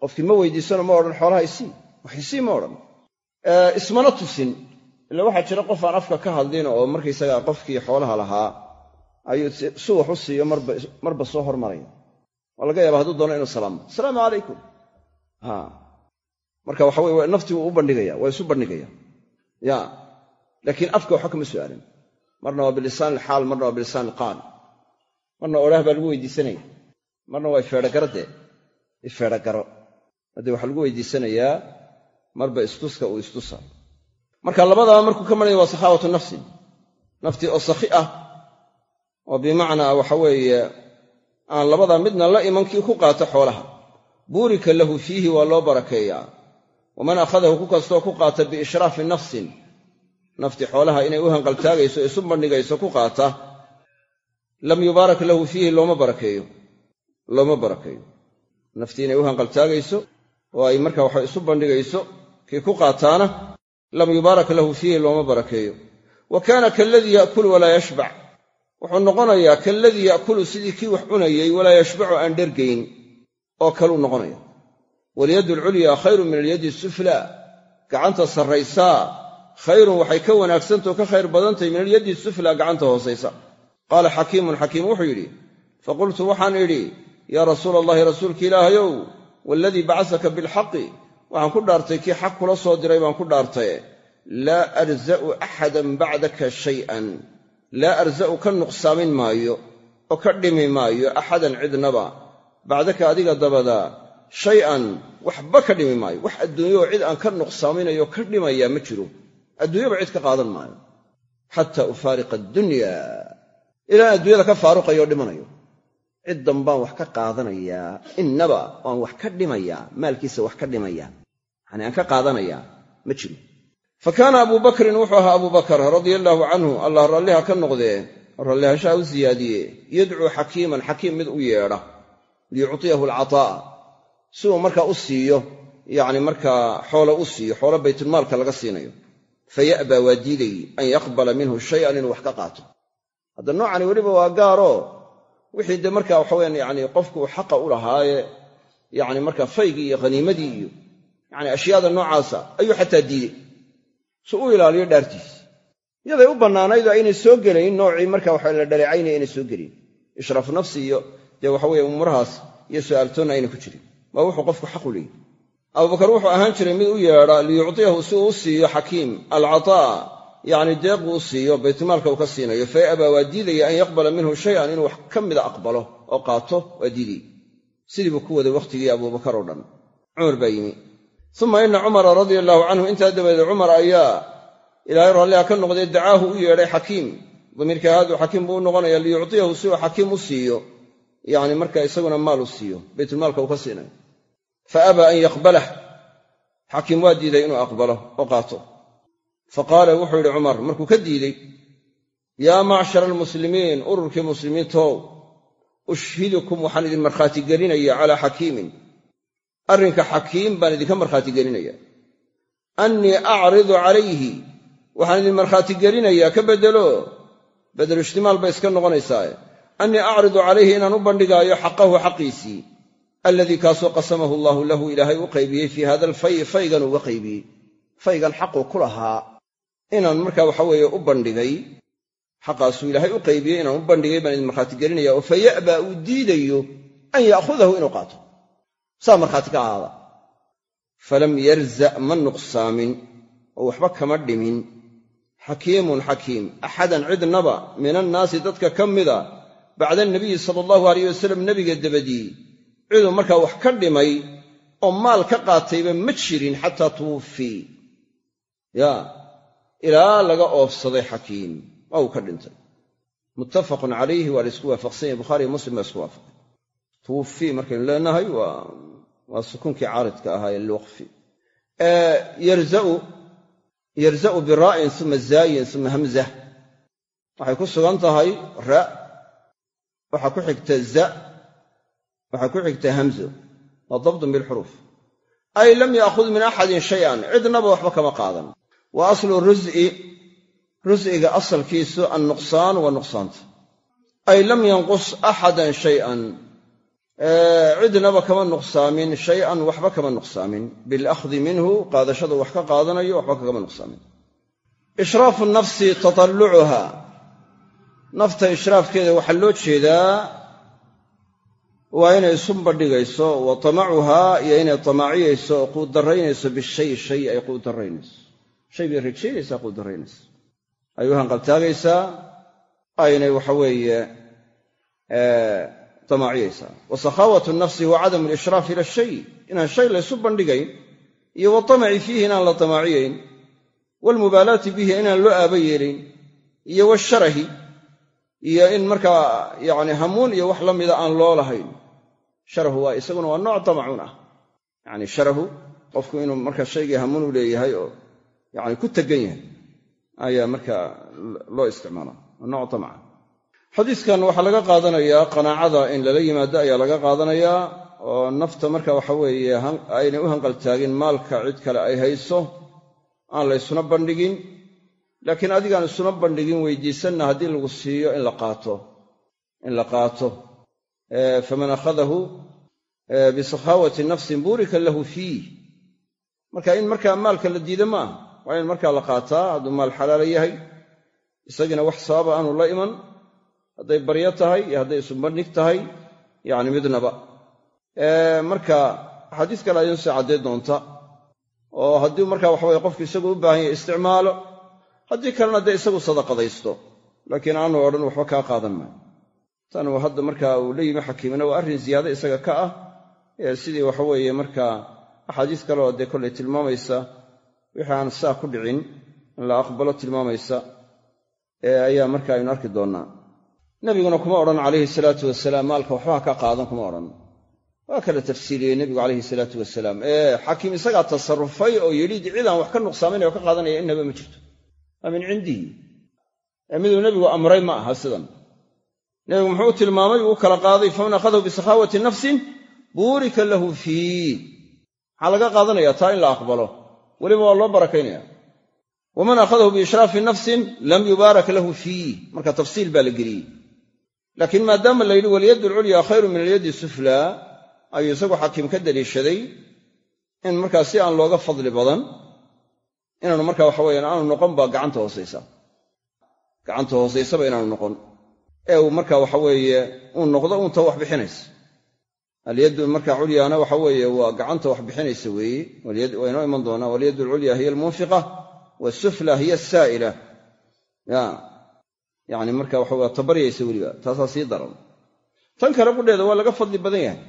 A: Qofkii ma weydiisano ma odhan xoolaha isii wax isii ma odhan. Ismana tusin. Ila waxaa jira qof aan afka ka hadlin oo markaysagaa qofkii xoolaha lahaa ayuu si wax u siiyo marba soo hormaraya. Waa laga yaaba hadduu doono inuu salaamo asalaamu calaykum. Marka waxa naftii wuu u bandhigaya waa isu bandhigaya. Ya laakiin afka waxba kama su'aalin. Marna waa bilisaan ilxaal marna waa bilisaan ilqaal marna odhaah baa lagu weydiisanaya. Marna waa ifeedhagaro dee ifeedhagaro haddii waxaa lagu weydiisanayaa marba istuska uu istusa. Marka labadaba markuu ka maraya waa sakhaawatu nafsin naftii oo sakhi ah oo bimacnaa waxa weeye aan labadaa midna la imankii ku qaato xoolaha. Buurika lahu fiihi waa loo barakeeyaa. Waman akhadahu ku kastoo ku qaata biishraafi nafsin. Naftii xoolaha inay u hanqaltaagayso isu bandhigayso ku qaata lam yubaarak lahu fiihi looma barakeeyo. Looma barakeeyo. Naftii inay u hanqaltaagayso oo ay markaa waxa isu bandhigayso kii ku qaataana lam yubaarak lahu fiihi looma barakeeyo. Wa kaana kaaladii ya'kulu walaa yashbac. Wuxuu noqonayaa kaaladii ya'kulu sidii kii wax cunayey walaa yashbacu aan dhergayn oo kaluu noqonaya. Walyaddu alculyaa khayrun min alyaddi asuflaa gacanta sarraysaa. Khayrun waxay ka wanaagsantao ka khayr badantahay min alyaddi suflaa gacanta hoosaysa. Qaala xakiimun xakiim wuxuu yidhi faqultu waxaan idhi yaa rasuula allahi rasuulka ilaahayow waaladii bacasaka bilxaqi waxaan ku dhaartay kii xaq kula soo diray baan ku dhaartaye laa arza'u axadan bacdaka shay'an. Laa arza'u ka nuqsaamin maayo oo ka dhimi maayo axadan cidnaba. Bacdaka adiga dabada shay-an waxba ka dhimi maayo. Wax adduunyaoo cid aan ka nuqsaaminayo ka dhimayaa ma jiro. Adduunyaba cid ka qaadan maayo. Xataa ufaariqa addunya. Ilaan adduunyada ka faaruqayo oo dhimanayo cid dambaan wax ka qaadanayaa innaba waan wax ka dhimayaa maalkiisa wax ka dhimaya. Yacani aan ka qaadanayaa ma jiro. Fa kaana abuu bakrin wuxuu ahaa abuu bakar radia allaahu canhu allah ralliha ka noqdee rallihashaha u siyaadiye yadcuu xakiiman xakiim mid u yeedha liyuctiyahu alcataa'a si uu markaa u siiyo yacni markaa xoolo u siiyo xoolo baytulmaalka laga siinayo. Fa ya'baa waa diiday an yaqbala minhu shayan inuu wax ka qaato. Hadda noocani weliba waa gaaroo wixii dee markaa waxaweyaan yani qofku xaqa u lahaaye yani markaa faygii iyo khaniimadii iyo yani ashyaada noocaasa ayuu xataa diidey. Si u ilaaliyo dhaartiis. Yaday u bannaanayd oo aynay soo gelayn noocii marka waxa la dhaleecaynaya aynay soo gelin. Ishraafu nafsi iyo dee waxaweye umurahaas iyo su'aaltoonna ayna ku jirin. Waa wuxuu qofku xaq u leeyihi abubakar wuxuu ahaan jiray mid u yeedha liyuctiyahu si uu siiyo xakiim alcataa yacni deequu u siiyo baytulmaalka uu ka siinayo fa abaa waa diidaya an yaqbala minhu shayan inuu wax ka mida aqbalo oo qaato waa diidaya sidii buu ku waday wakhtigii abubakar oo dhan. Cumar baa yimi. Uma ina cumara radia allahu canhu intaa dabadeed cumar ayaa ilaahay raalliha ka noqdee dacaahu u yeedhay xakiim. Damiirka haaduu xakiim buu u noqonaya liyuctiyahu si uu xakiim u siiyo. Yacni marka isaguna maal u siiyo baytulmaalka uu ka siinayo. Fa abaa an yaqbalah xakiim waa diiday inuu aqbalo oo qaato fa qaala wuxuu yidhi cumar markuu ka diidey yaa macshara almuslimiin ururkii muslimiintow ushhidukum waxaan idin markhaati gelinaya calaa xakiimin. Arrinka xakiim baan idinka markhaati gelinaya. Annii acridu calayhi waxaan idin markhaati gelinayaa ka beddelo. Bedelu ishtimaal bay iska noqonaysaae annii acridu calayhi inaan u bandhigaayo xaqahu xaqiisii alladii kaasoo qasamahu allaahu lahu ilaahay u qaybiyey fii hada alfayi faygan uga qaybiyey faygan xaqu ku lahaa inaan markaa waxa weeye u bandhigay xaqaasuu ilaahay u qaybiyey inaan u bandhigay baan idin markhaati gelinaya oo fa ya'baa uu diidayo an ya'khudahu inuu qaato. Saa markhaati ka ahaada. Falam yarza' ma nuqsaamin oo waxba kama dhimin. Xakiimun xakiim axadan cidnaba min annaasi dadka ka mida bacda anabiyi sala allahu alayh wasalam nebiga dabadii. Ciduu markaa wax ka dhimay oo maal ka qaatayba ma jirin xataa tuwuffii. Ya ilaa laga oofsaday xakiim. Waa uu ka dhintay. Muttafaqun calayhi waa la isku waafaqsan yahy bukhariiyo muslim baa isku waafaqay tuwuffii markaynu leenahay waa sukuunkii caaridka ahaa ee lwaqfi yarza'u biraa'in uma zaayin uma hamzah waxay ku sugan tahay ra. Waxaa ku xigta za. Waxaa ku xigta hamzo waa dabdun bilxuruuf ay lam yaakhud min axadin shayan. Cidnaba waxba kama qaadan wa aslu rus'i rus'iga asalkiisu annuqsaan waa nuqsaanta. Ay lam yanqus axadan shayan. Cidnaba kama nuqsaamin shay-an waxba kama nuqsaamin. Bilakhdi minhu qaadashadu wax ka qaadanayo waxba kagama nuqsaamin. Ishraafu nafsi tatallucuha. Nafta ishraafkeeda waxaa loo jeedaa waa inay isu bandhigayso wa tamacuhaa iyo inay tamaaciyayso oo quudarraynayso bishay shay ay quudarraynayso shay bay rajaynaysaa quudarraynayso ay u aynay waxaweeye tamaaciyaysaa. Wa sakhaawatu nafsi huwa cadamu alishraaf ila shay. Inaan shay laysu bandhigayn iyo watamaci fiihi inaan la tamaaciyayn waalmubaalaati bihi inaan loo aaba yeelayn iyo washarahi iyo in markaa yacni hamuun iyo wax la mida aan loo lahayn. Sharahu waa isaguna waa nooc tamacuun ah. Yacni sharahu qofku inuu markaa shaygii hamuun u leeyahay oo yacni ku tegan yahay ayaa markaa loo isticmaalaa waa nooc tamaca xadiiskan waxaa laga qaadanayaa qanaacada in lala yimaado ayaa laga qaadanayaa oo nafta marka waxa weeye aynay u hanqaltaagin maalka cid kale ay hayso aan la ysuna bandhigin. Laakiin adigaan isuna bandhigin weydiisanna haddii lagu siiyo in la qaato in la qaato. Faman akhadahu bisakhaawati nafsin buurika lahu fiih marka in markaa maalka la diida maaha waa in markaa la qaataa hadduu maal xalaala yahay isagiina wax sababa aanu la iman hadday baryo tahay iyo hadday isubandhig tahay yacni midnaba. Marka axaadiis kale ayuu sii cadday doonta oo haddii marka waxaweye qofku isagu u baahan yahay isticmaalo haddii kalena dee isagu sadaqadaysto laakiin aanu odhan waxba kaa qaadan maayo. Tan hadda marka uu la yimi xakiimina waa arrin ziyaado isaga ka ah sidii waxaweeye markaa axaadiis kale oo dee kollay tilmaamaysa wixii aan saa ku dhicin in la aqbalo tilmaamaysa ayaa marka aynu arki doonnaa nebiguna kuma odhan calayhi salaatu wasalaam maalka waxbaha ka qaadan kuma odhan. Waa kala tafsiiliyey nebigu calayhi salaatu wasalaam. Ee xakiim isagaa tasarufay oo yidhi cidaan wax ka nuqsaaminaya oo ka qaadanaya innaba ma jirto. Waa min cindihi ee miduu nebigu amray ma aha sidan. Nebigu muxuu u tilmaamay uu u kala qaaday faman akhadahu bisakhaawati nafsin buurika lahu fiih. Maxaa laga qaadanaya taa in la aqbalo weliba waa loo barakaynaya. Waman akhadahu biishraafi nafsin lam yubaarak lahu fiih marka tafsiil baa la geliyey. Laakiin maadaama la yidhi walyaddu alculyaa khayru min alyaddi suflaa ayuu isagu xakiim ka daliishaday in markaa si aan looga fadli badan inaanu marka waxa weyaan aanu noqon ba gacanta hoosaysa. Gacanta hoosaysaba inaanu noqon. Ee uu marka waxa weeye uu noqdo uunta wax bixinaysa alyaddu marka culyaana waxa weeye waa gacanta wax bixinaysa weeye waa inoo iman doonaa. Walyaddu alculyaa hiya almunfiqa wasufla hiya asaa'ila ya yani marka waxa tabaryaysa weliba. Taasaa sii daran. Tan kale qudheeda waa laga fadli badan yahay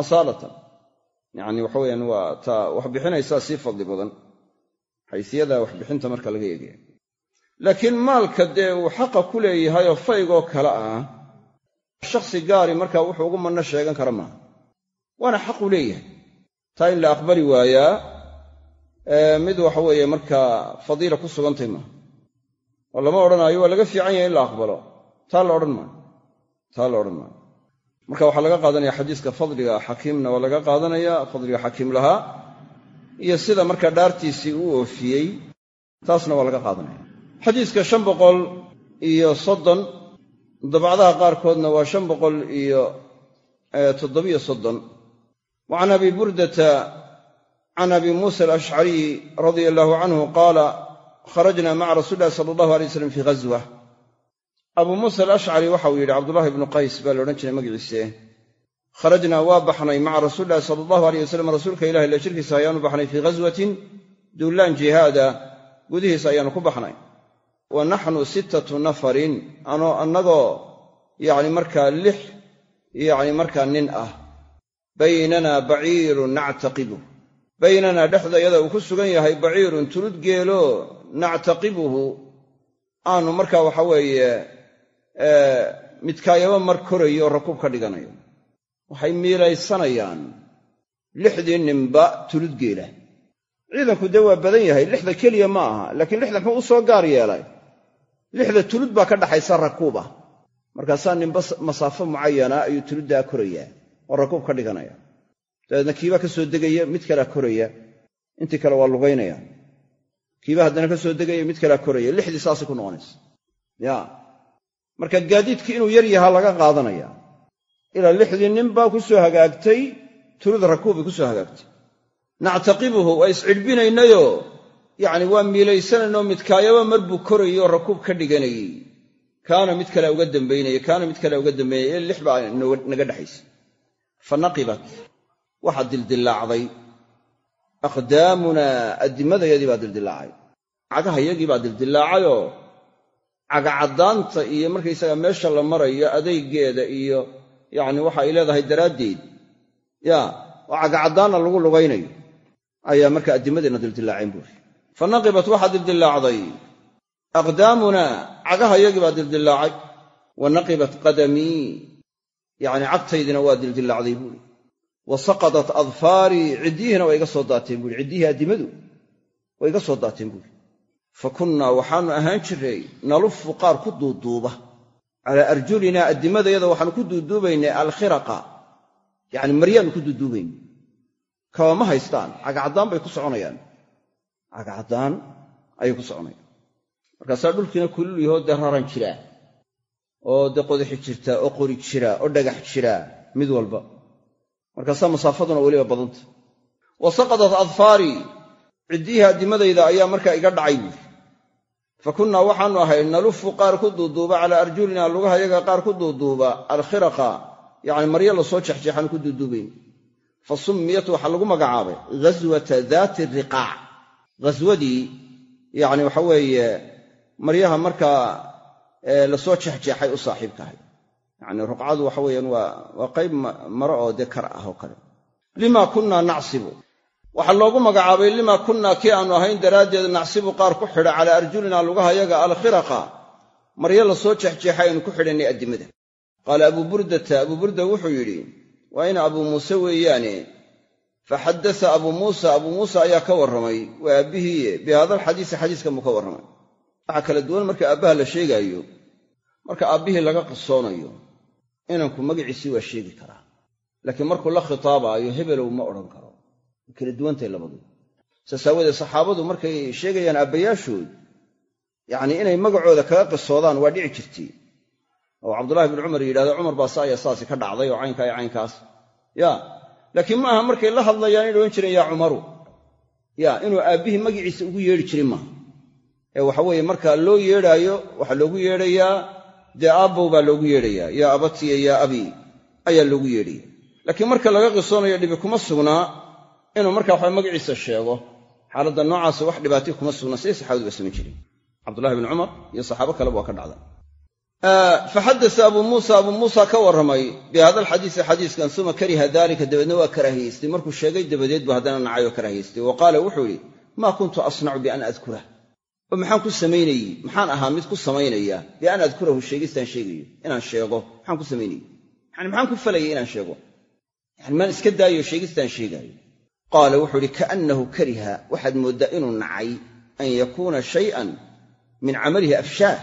A: asaalatan. Yani waxa weyaan waa taa wax bixinaysaa sii fadli badan. Xaysiyada waxbixinta marka laga eegaya laakiin maalka dee uu xaqa ku leeyahayoo faygoo kale ah shakhsi gaari markaa wuxuu ugu manno sheegan kara maaha waana xaqu leeyahay. Taa in la aqbali waayaa mid waxa weeye markaa fadiila ku sugantay maaha. Oo lama odhanaayo waa laga fiican yahay in la aqbalo. Taa la odhan maayo. Taa la odhan maayo. Marka waxaa laga qaadanaya xadiiska fadliga xakiimna waa laga qaadanaya fadliga xakiim lahaa iyo sida markaa dhaartiisii uu oofiyey taasna waa laga qaadanaya. Xadiiska shan boqol iyo soddon dabacdaha qaarkoodna waa shan boqol iyo toddobiyo soddon can abi burdata can abi muusa alashcariy radia allahu canhu qaala kharajna maca rasuuli illahi sala allahu alay waslam fii ghaswa abuu muusa alashcari waxauu yidhi cabdullahi ibnu qays baa la odhan jiray magaciise kharajnaa waa baxnay maca rasuuli illahi sala allahu aleyh wasalam rasuulka ilahi la jirkiisa ayaanu baxnay fii ghaswatin duullaan jihaada gudihiisa ayaanu ku baxnay wa naxnu sittatu nafarin anoo annagoo yacni markaa lix yacni markaa nin ah baynanaa baciirun nactaqibuh baynanaa dhexdayada uu ku sugan yahay baciirun tulud geelo nactaqibuhu. Aanu markaa waxa weeye midkaayaba mar korayo oo rakuub ka dhiganayo. Waxay miilaysanayaan lixdii ninba tulud geela. Ciidanku dee waa badan yahay lixda keliya ma aha laakiin lixda muxuu u soo gaar yeelay. Lixda tulud baa ka dhaxaysa rakuuba markaasaa ninba masaafo mucayana ayuu tuluddaa korayaa oo rakuub ka dhiganaya. Dabeedna kiibaa ka soo degaya mid kalea koraya intii kale waa lugaynaya kiibaa haddana ka soo degaya mid kalea koraya. Lixdii saasay ku noqonaysa. Ya. Marka gaadiidkii inuu yar yahaa laga qaadanaya. Ilaa lixdii ninbaa ku soo hagaagtay tulud rakuubbay ku soo hagaagtay. Nactaqibuhu waa iscidhbinaynayoo yacni waa miilaysanaynoo midkaayaba mar buu korayoo rakuub ka dhiganayey kaana mid kale uga dambaynaya kaana mid kale uga dambaynaya. Il lix baa naga dhexaysa fa naqibat waxaa dildillaacday aqdaamunaa addimadayadii baa dildillaacay cagahayagii baa dildillaacayoo cagacaddaanta iyo markaysaga meesha la marayo adaygeeda iyo yacni waxa ay leedahay daraaddeed. Ya oo cagacaddaanna lagu lugaynayo. Ayaa marka addimadeenna dildillaaceen buuri fa naqibat waxaa dildillaacday aqdaamunaa cagahayagii baa dildillaacay wa naqibat qadamii yacni cagtaydina waa dildillaacday buuri wa saqadat adfaarii ciddiyihiina waa iga soo daateen buuri ciddiyihii addimadu waa iga soo daateen buuri fa kunnaa waxaannu ahaan jirray nalufu qaar ku duuduuba. Calaa arjulinaa addimadayada waxaannu ku duuduubaynay alkhiraqa. Yacni maryaannu ku duuduubayna kaba ma haystaan cagacaddaan bay ku soconayaan. Cagacaddaan ayay ku soconayaan. Markaasaa dhulkiina kulul yahoo dee raran jiraa oo dee qodixi jirtaa oo qori jiraa oo dhagax jiraa mid walba. Markaasaa masaafaduna weliba badanta. Wa saqadat adfaarii ciddiyihii addimadayda ayaa markaa iga dhacay. Buuri fa kunnaa waxaannu ahay nalufu qaar ku duuduuba calaa arjulina lugahayaga qaar ku duuduuba alkhiraqa yacni maryo la soo jexjeexaanu ku duuduubayn fa summiyat waxaa lagu magacaabay ghaswata daati riqaac. Ghaswadii yacni waxa weeye maryaha markaa la soo jexjeexay u saaxiibkahay. Yacni ruqcadu waxa weeyaan waa qayb maro oo dee kar ah oo kale. Lima kunnaa nacsibu. Waxaa loogu magacaabay lima kunnaa kii aanu ahayn daraaddeed nacsibu qaar ku xidha calaa arjulina lugahayaga alkhiraqa. Maryo la soo jexjeexay aynu ku xidhanay addimada. Qaala abuu burdata abuu burda wuxuu yidhi waa ina abuu muuse weeyaane. Faxaddasa abuu muusa abuu muusa ayaa ka warramay waa aabbihiiye bi hada alxadiisi xadiiskan buu ka warramay waxaa kala duwan marka aabbaha la sheegaayo marka aabbihii laga qisoonayo inanku magaciisii waa sheegi karaa. Laakiin markuu la khitaabaayo hebelow ma odhan karo. Kala duwantahay labadu. Saas aawoodee saxaabadu markay sheegayaan aabbayaashood yacnii inay magacooda kaga qisoodaan waa dhici jirtay oo cabdullahi bnu cumar yidhahdo cumar baa saaya saasi ka dhacday oo caynkaa iyo caynkaas. Ya laakiin ma aha markay la hadlayaan inay odhan jireen yaa cumaru ya inuu aabbihii magiciisa ugu yeedhi jirin maaha ee waxa weeye marka loo yeedhaayo waxaa loogu yeedhayaa dee aabbow baa loogu yeedhayaa yaa abatiya yaa abii ayaa loogu yeedhaya. Laakiin marka laga qisoonayo dhibi kuma sugnaa inuu marka waxa magaciisa sheego. Xaaladda noocaasa wax dhibaati kuma sugna siday saxaabadu ba samayn jireen. Cabdullahi bni cumar iyo saxaabo kaleba waa ka dhacda faxadasa abuu muusa abuu muusa ka warramay bi hada alxadiisi xadiiskan suma kariha daalika dabeedna waa karaahiyeystay. Markuu sheegay dabadeed bu haddana nacay oo karaahiyeystay. Wa qaala wuxuu yidhi maa kuntu asnacu bian adkurah oo maxaan ku samaynayey? Maxaan ahaa mid ku samaynaya. Bian adkurahu sheegistaan sheegayo inaan sheego. Maxaan ku samaynayey? Yani maxaan ku falayay inaan sheego? Yani maan iska daayo sheegistaan sheegaayo qaala wuxuu idhi kaannahu kariha. Waxaad mooddaa inuu nacay an yakuuna shay'an min camalihi afshaah.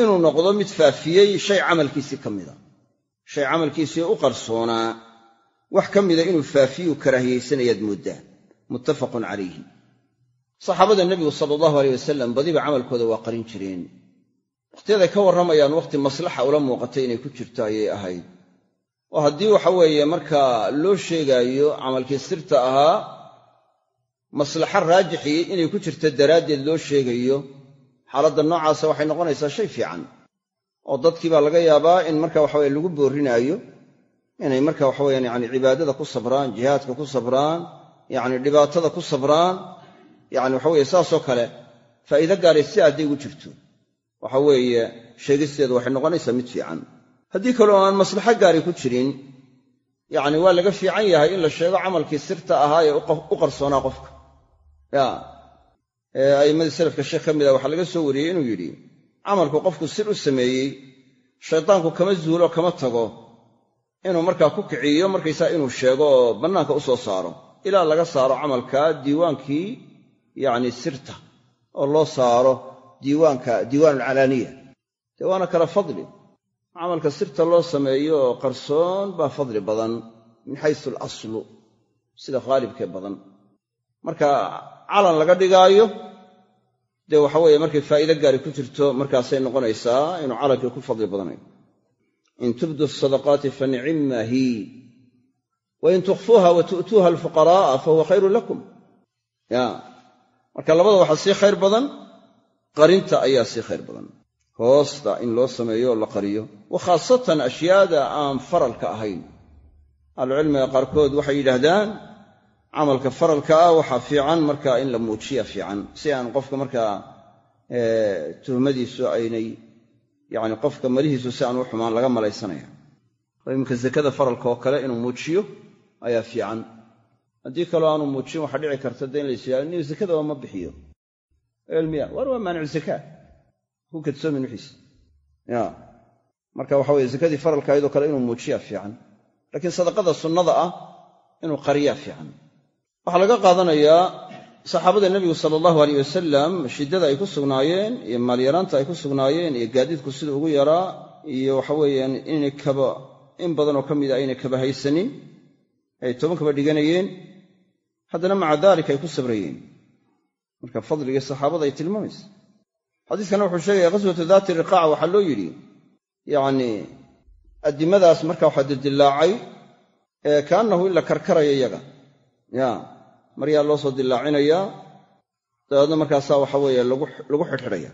A: Inuu noqdo mid faafiyey shay camalkiisii ka mida. Shay camalkiisii u qarsoonaa. Wax ka mida inuu faafiyuu karaahiyaysanayaad mooddaa. Muttafaqun calayhi saxaabada nebigu sala allahu aleyh wasalam badiba camalkooda waa qarin jireen. Wakhtiyaday ka warramayaan wakhti maslaxa ula muuqatay inay ku jirto ayay ahayd. Oo haddii waxa weeye markaa loo sheegaayo camalkii sirta ahaa maslaxa raajixii inay ku jirto daraaddeed loo sheegayo xaaladda noocaasa waxay noqonaysaa shay fiican. Oo dadkii baa laga yaabaa in marka waxaweye lagu boorinaayo inay marka waxaweyan yani cibaadada ku sabraan jihaadka ku sabraan yacni dhibaatada ku sabraan yacni waxaweye saasoo kale faa'iido gaaray si hadday ugu jirto. Waxa weeye sheegisteedu waxay noqonaysaa mid fiican. Haddii kaloo aan maslaxo gaari ku jirin yacni waa laga fiican yahay in la sheego camalkii sirta ahaa ee u qarsoonaa qofka. Ya a'immadii salafka sheekh ka mid ah waxaa laga soo wariyey inuu yidhi camalku qofku sir u sameeyey shaydaanku kama zuulo kama tago. Inuu markaa ku kiciyo markaysaa inuu sheego oo bannaanka u soo saaro. Ilaa laga saaro camalka diiwaankii yacni sirta oo loo saaro diiwaanka diiwaanulcalaaniya dee waana kala fadli. Camalka sirta loo sameeyo oo qarsoon baa fadli badan min xaysu alaslu sida khaalibkee badan. Marka calan laga dhigaayo dee waxa weeye markay faa'iide gaari ku jirto markaasay noqonaysaa inuu calankii ku fadli badanayo. In tubdu asadaqaati fa nicimma hi wa in tukhfuuha wa tu'tuuha alfuqaraa'a fa huwa khayrun lakum. Ya marka labada waxaa sii khayr badan qarinta ayaa sii khayr badan. Hoosta in loo sameeyo oo la qariyo. Wa khaasatan ashyaada aan faralka ahayn. Ahlucilmiga qaarkood waxay yidhaahdaan camalka faralka ah waxaa fiican marka in la muujiya fiican. Si aan qofka markaa tuhmadiisu aynay yani qofka malihiisu si aan u xumaan laga malaysanaya. Oo iminka zakada faralka oo kale inuu muujiyo ayaa fiican haddii kaloo aanu muujin waxaa dhici karta de in la is yihahdo nin zakadaba ma bixiyo. Elmiya war waa maanicu zakaa ku kadsoomin wixiis ya. Marka waxa weye zakadii faralka ayadoo kale inuu muujiyaa fiican. Laakiin sadaqada sunnada ah inuu qariyaa fiican. Waxaa laga qaadanayaa saxaabada nebigu sala allahu aleyh wasalam shiddada ay ku sugnaayeen iyo maalyaraanta ay ku sugnaayeen iyo gaadiidku sida ugu yaraa iyo waxa weeyaan inay kaba in badanoo ka mida aynay kaba haysanin ay toban kaba dhiganayeen haddana maca daalika ay ku sabrayeen. Marka fadligii saxaabada ay tilmaamaysa. Xadiiskana wuxuu sheegaya ghaswatu daati riqaaca waxaa loo yidhi yacni addimadaas marka waxaa dildillaacay kaannahu in la karkaraya iyaga. Ya maryaa loo soo dillaacinayaa dabeedna markaasaa waxa weeye lagu xidhxidhaya.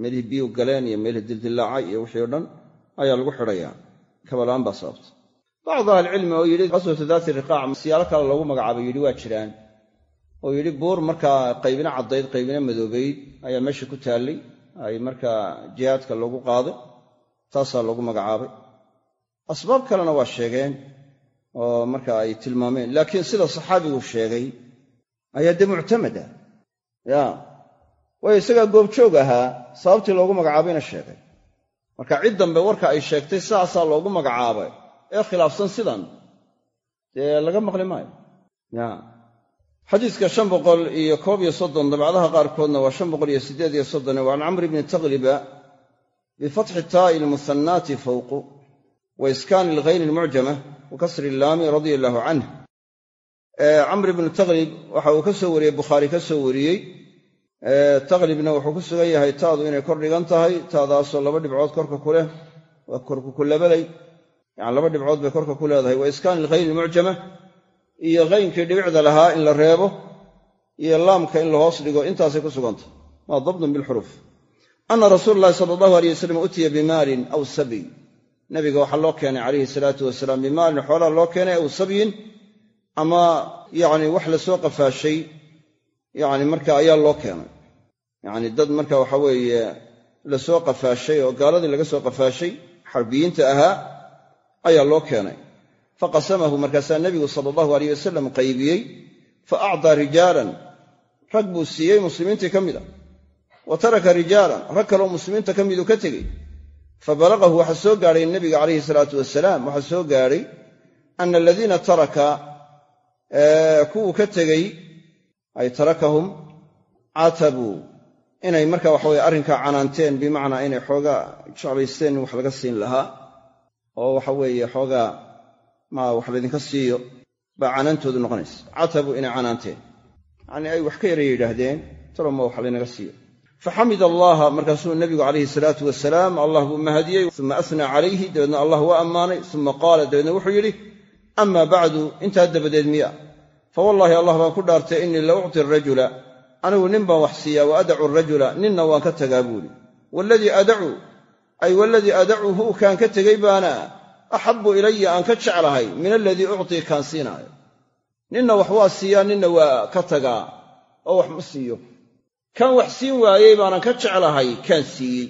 A: Meelihii biyuu galeen iyo meelihii dildillaacay iyo wixii o dhan ayaa lagu xidhayaa kabalaan baa sababta bacdu ahlicilmi oo yidhi qaswatu daati riqaac siyaalo kale loogu magacaabay yidhi waa jiraan oo yidhi buur markaa qaybina caddayd qaybina madoobayd ayaa meesha ku taallay ay markaa jihaadka loogu qaaday taasaa loogu magacaabay asbaab kalena waa sheegeen oo marka ay tilmaameen laakiin sida saxaabigu sheegay ayaa dee muctamada ya waayo isagaa goobjoog ahaa sababtii loogu magacaabayna sheegay marka cid dambe warka ay sheegtay saasaa loogu magacaabay ee khilaafsan sidan dee laga maqli maayo? Xadiiska shan boqol iyo koob iyo soddon dabcadaha qaarkoodna waa shan boqol iyo siddeed iyo soddon wa can camr bni tagliba bifatxi taa'i lmuhannaati fawqu wa iskaani ilghayni almucjama wa kasri illaami radia allaahu canh camr ibnu taklib waxa uu ka soo wariyey bukhaari ka soo wariyey. Taklibna wuxuu ku sugan yahay taadu inay kor dhigan tahay taadaasoo laba dhibcood korka ku leh waa korka ku labalay yani laba dhibcood bay korka ku leedahay. Wa iskaani ilghayni almucjama iyo haynkii dhibicda lahaa in la reebo iyo laamka in la hoos dhigo intaasay ku sugantah waa dabdun bilxuruuf ana rasuula llahi sala allahu aleyh wasalam utiya bimaalin aw sabiy nabiga waxaa loo keenay calayhi salaatu wasalaam bimaalin xoolaa loo keenay aw sabyin ama yacni wax la soo qafaashay yacni marka ayaa loo keenay. Yacni dad marka waxa weeye la soo qafaashay oo gaaladii laga soo qafaashay xarbiyiinta ahaa ayaa loo keenay. Faqasamahu markaasaa nebigu sala allahu aleyh wasalam qaybiyey fa acdaa rijaalan rag buu siiyey muslimiintii ka mid a. Wa taraka rijaalan rag kaloo muslimiinta ka miduu ka tegey. Fa balaqahu waxaa soo gaadhay nebiga calayhi salaatu wasalaam waxaa soo gaadhay ana aladiina taraka kuwuu ka tegey ay tarakahum catabuu inay marka waxaweye arrinkaa canaanteen bimacnaa inay xoogaa jeclaysteen in wax laga siin lahaa oo waxa weeye xoogaa ma wax laydinka siiyo baa canaantoodu noqonaysa. Catabu inay canaanteen. Yacnii ay wax ka yara yidhaahdeen taloma wax laynaga siiyo. Faxamid allaha markaasuu nebigu calayhi salaatu wasalaam allah buu mahadiyey uma asnaa calayhi dabeedna allah waa ammaanay uma qaala dabeedna wuxuu yidhi amaa bacdu intaa dabadeed miya fa wallaahi allah baan ku dhaartay innii la ucti arajula anigu nin baan wax siiyaa wa adacu arajula ninna waan ka tagaa buuhi waaladii adacu ay waladii adacuhu kaan ka tegey baana axabbu ilaya aan ka jeclahay min aladii uctii kaan siinaayo. Ninna wax waa siiyaa ninna waa ka tagaa oo wax ma siiyo. Kaan wax siin waayey baanan ka jeclahay kaan siiyey.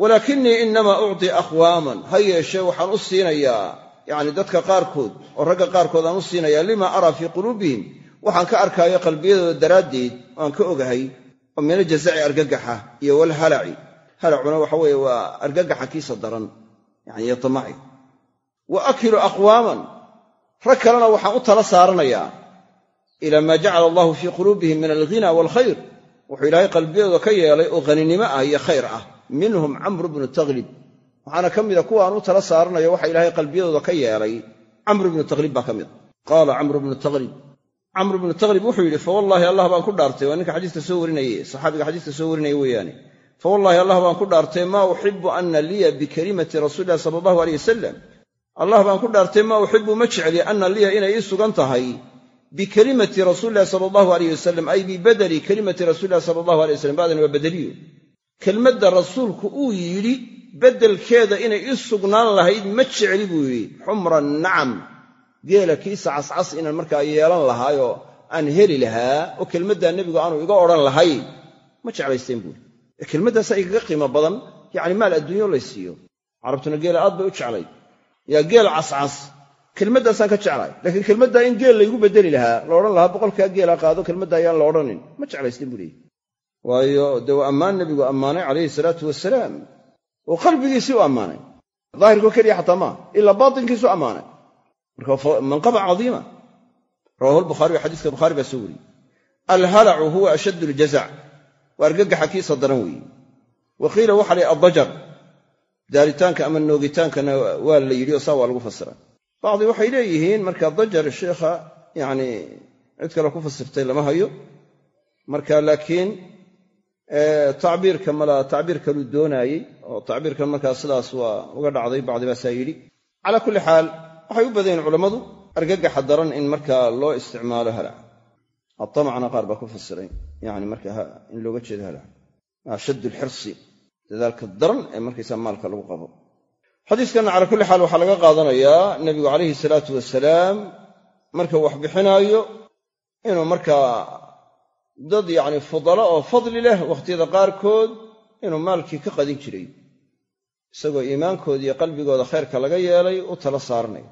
A: Walaakinnii innamaa uctii aqwaaman ha yeeshee waxaan u siinayaa yacni dadka qaarkood oo ragga qaarkood aan u siinayaa limaa araa fii quluubihim. Waxaan ka arkaayo qalbiyadooda daraaddeed aan ka ogahay oo mina jazaci argagaxa iyo walhalaci halacuna waxa weeye waa argagaxa kiisa daran yani iyo tamaci. Wa akilu aqwaaman. Rag kalena waxaan u tala saaranayaa ilaa maa jacala allahu fii quluubihim min alghina waalkhayr wuxuu ilaahay qalbiyadooda ka yeelay oo haninimo ah iyo khayr ah. Minhum camru bnu taklib waxaana ka mida kuwa aan u tala saaranayo waxa ilaahay qalbiyadooda ka yeelay. Camru bnu taklib baa ka mida qaala camru bnu taklib camru bnu taklib wuxuu yidhi fawallaahi allah baan ku dhaartay. Waa ninka xadiiska soo warinaye saxaabiga xadiiska soo warinaya weeyaane fawallaahi allah baan ku dhaartay maa uxibu ana liya bikalimati rasuuli illahi sala allahu aleyh wasalam allah baan ku dhaartay maa uxibu ma jecli ana liya inay ii sugan tahay bikalimati rasuulilahi sala allahu aleyh wasalam ay bibadeli kalimati rasuulilahi sala allahu alay wasalam ba'dan waa bedeliyo. Kelmadda rasuulku uu yidhi beddelkeeda inay ii sugnaan lahayd ma jecli buu yidhi. Xumra nacam geela kiisa cascas inaan markaa yeelan lahaayoo aan heli lahaa oo kelmaddaa nebigu aanu iga odhan lahayn ma jeclaysteen buuri ee igaga qiimo badan yacni maal adduunyo lay siiyo. Carabtuna geela aad bay u jeclay yaa geel cascas. Kelmaddaasaan ka jeclay. Laakiin kelmaddaa in geel laygu beddeli lahaa la odhan lahaa boqolkaa geela qaado kelmadda ayaan la odhanin. Ma jeclaysteen buu leeyi waayo dee waa ammaan nebigu ammaanay calayhi salaatu wasalaam oo qalbigiisii u ammaanay. Daahirkoo keliya xataa maaha ilaa baatinkiisu ammaanay. Marka manqaba cadiima. Rawahu lbukhaariy xadiiska bukhaari baa soo wariyey. Alhalacu huwa ashaddu aljazac waa argagaxa kiisa daran weeye. Wa qiila waxa addajar. Daaritaanka ama noogitaankana waa la yidhi oo saa waa lagu fasira bacdi waxay leeyihiin marka dajar sheikha yacni cid kale ku fasirtay lama hayo. Marka laakiin tacbiirka mala tacbiir kaluu doonaayey oo tacbiirkan markaa sidaas waa uga dhacday bacdi baasaa yidhi. Calaa kulli xaal waxay u badayen culammadu argagaxa daran in markaa loo isticmaalo halac atamacna qaar baa ku fasiray yani marka in looga jeedo halac ashaddu alxirsi dadaalka daran ee markaysaa maalka lagu qabo. Xadiiskanna calaa kulli xaal waxaa laga qaadanayaa nebigu calayhi salaatu wasalaam marka wax bixinaayo inuu markaa dad yacni fudalo oo fadli leh wakhtiyada qaarkood inuu maalkii ka qadin jiray. Isagoo iimaankooda iyo qalbigooda khayrka laga yeelay u tala saaranaya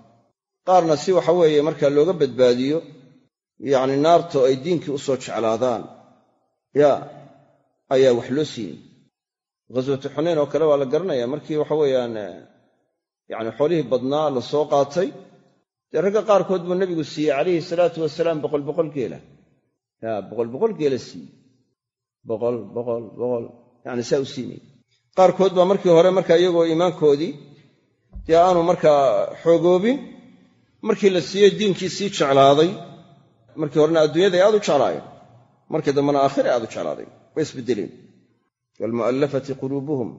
A: qaarna si waxa weeye markaa looga badbaadiyo yacni naarto ay diinkii u soo jeclaadaan. Yaa ayaa wax loo siiyey ghaswatu xunayn oo kale waa la garanaya markii waxa weeyaan yacni xoolihii badnaa la soo qaatay dee ragga qaarkood buu nebigu siiyey calayhi salaatu wasalaam boqol boqol geela. Yaa boqol boqol geela siiyey boqol boqol boqol. Yacni saa u siinay qaarkood baa markii hore markaa iyagoo iimaankoodii dee aanu markaa xoogoobin markii la siiyey diinkii sii jeclaaday markii horena adduunyada ay aad u jeclaayeen markii dambena aakhira aad u jeclaaday way isbedeleen waalmu'allafati quluubuhum.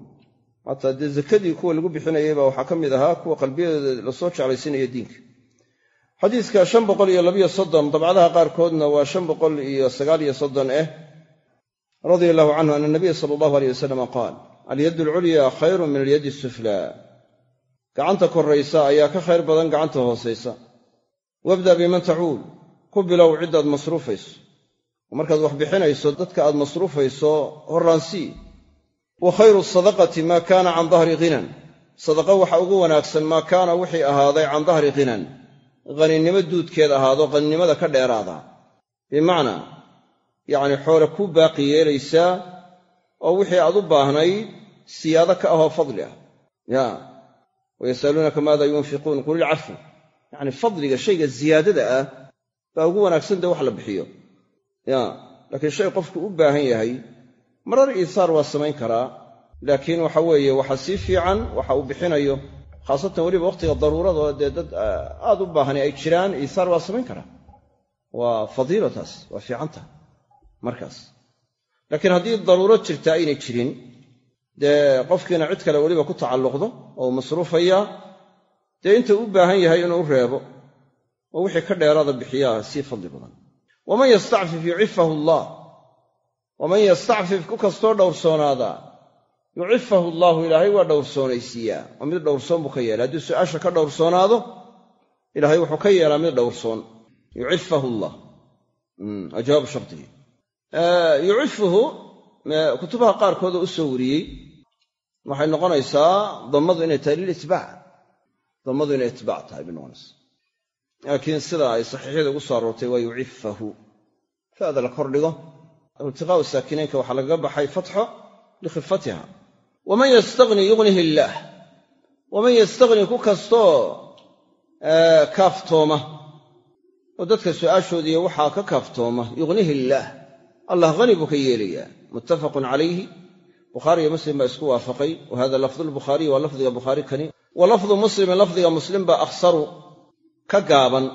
A: Hataa dee zakadii kuwa lagu bixinayay baa waxaa ka mid ahaa kuwa qalbiyadooda la soo jeclaysiinaya diinka. Xadiiska dabcadaha qaarkoodna waa eh radia allahu canhu ana nabiya sala allahu aleyh wasalama qaal alyaddu alculyaa khayrun min alyaddi asuflaa gacanta korraysa ayaa ka khayr badan gacanta hoosaysa. Wabda biman tacuul ku bilow ciddaad masruufayso. Markaad wax bixinayso dadka aad masruufayso horraansii wa khayru sadaqati maa kaana can dahri ghinan. Sadaqa waxa ugu wanaagsan maa kaana wixii ahaaday can dahri ghinan. Haninimo duudkeed ahaado qaninimada ka dheeraada. Bimacnaa yacni xoole ku baaqi yeelaysaa oo wixii aad u baahnayd siyaado ka ahoo fadli ah. Ya wayas'aluunaka maada yunfiquun qul ilcafu yacni fadliga shayga ziyaadada ah baa ugu wanaagsan dee wax la bixiyo. Ya laakiin shay qofku u baahan yahay marar iisaar waa samayn karaa laakiin waxa weeye waxa sii fiican waxa uu bixinayo khaasatan weliba wakhtiga daruurada oo dee dad aad u baahani ay jiraan iisaar waa samayn karaa. Waa fadiilo taas waa fiicanta markaas. Laakiin haddii daruuro jirta aynay jirin dee qofkiina cid kale weliba ku tacalluqdo oo masruufaya dee intuu u baahan yahay inuu u reebo oo wixii ka dheeraada bixiyaa sii fadli badan. Waman yastacfif yucifahu allah waman yastacfif ku kastoo dhowrsoonaada yucifahu allaahu ilaahay waa dhowrsoonaysiiyaa. Oo mid dhowrsoon buu ka yeelay. Haddii su'aasha ka dhowrsoonaado ilaahay wuxuu ka yeelaa mid dhowrsoon. Yucifahu allah waa jawaabu shardigii yucifuhu kutubaha qaarkooda u soo wariyey waxay noqonaysaa dammadu inay tahay lilitbaac dammadu inay itbaac tahay laakiin sida ay saxiixyada ugu soo aroortay waa yucifahu faada la kordhigo iltiqaa'u saakinaynka waxaa lagaga baxay fatxo likhifatiha waman yastagni yugnihi illaah waman yastagni ku kastoo kaaftooma. Oo dadka su'aashoodiiyo waxaa ka kaaftooma yugnihi illaah allah hani buu ka yeelayaa. Muttafaqun calayhi bukhaari iyo muslim baa isku waafaqay. Wa hada lafdu lbukhaariyi waa lafdiga bukhaari kani. Wa muslimin lafdiga muslim baa akhsaru ka gaaban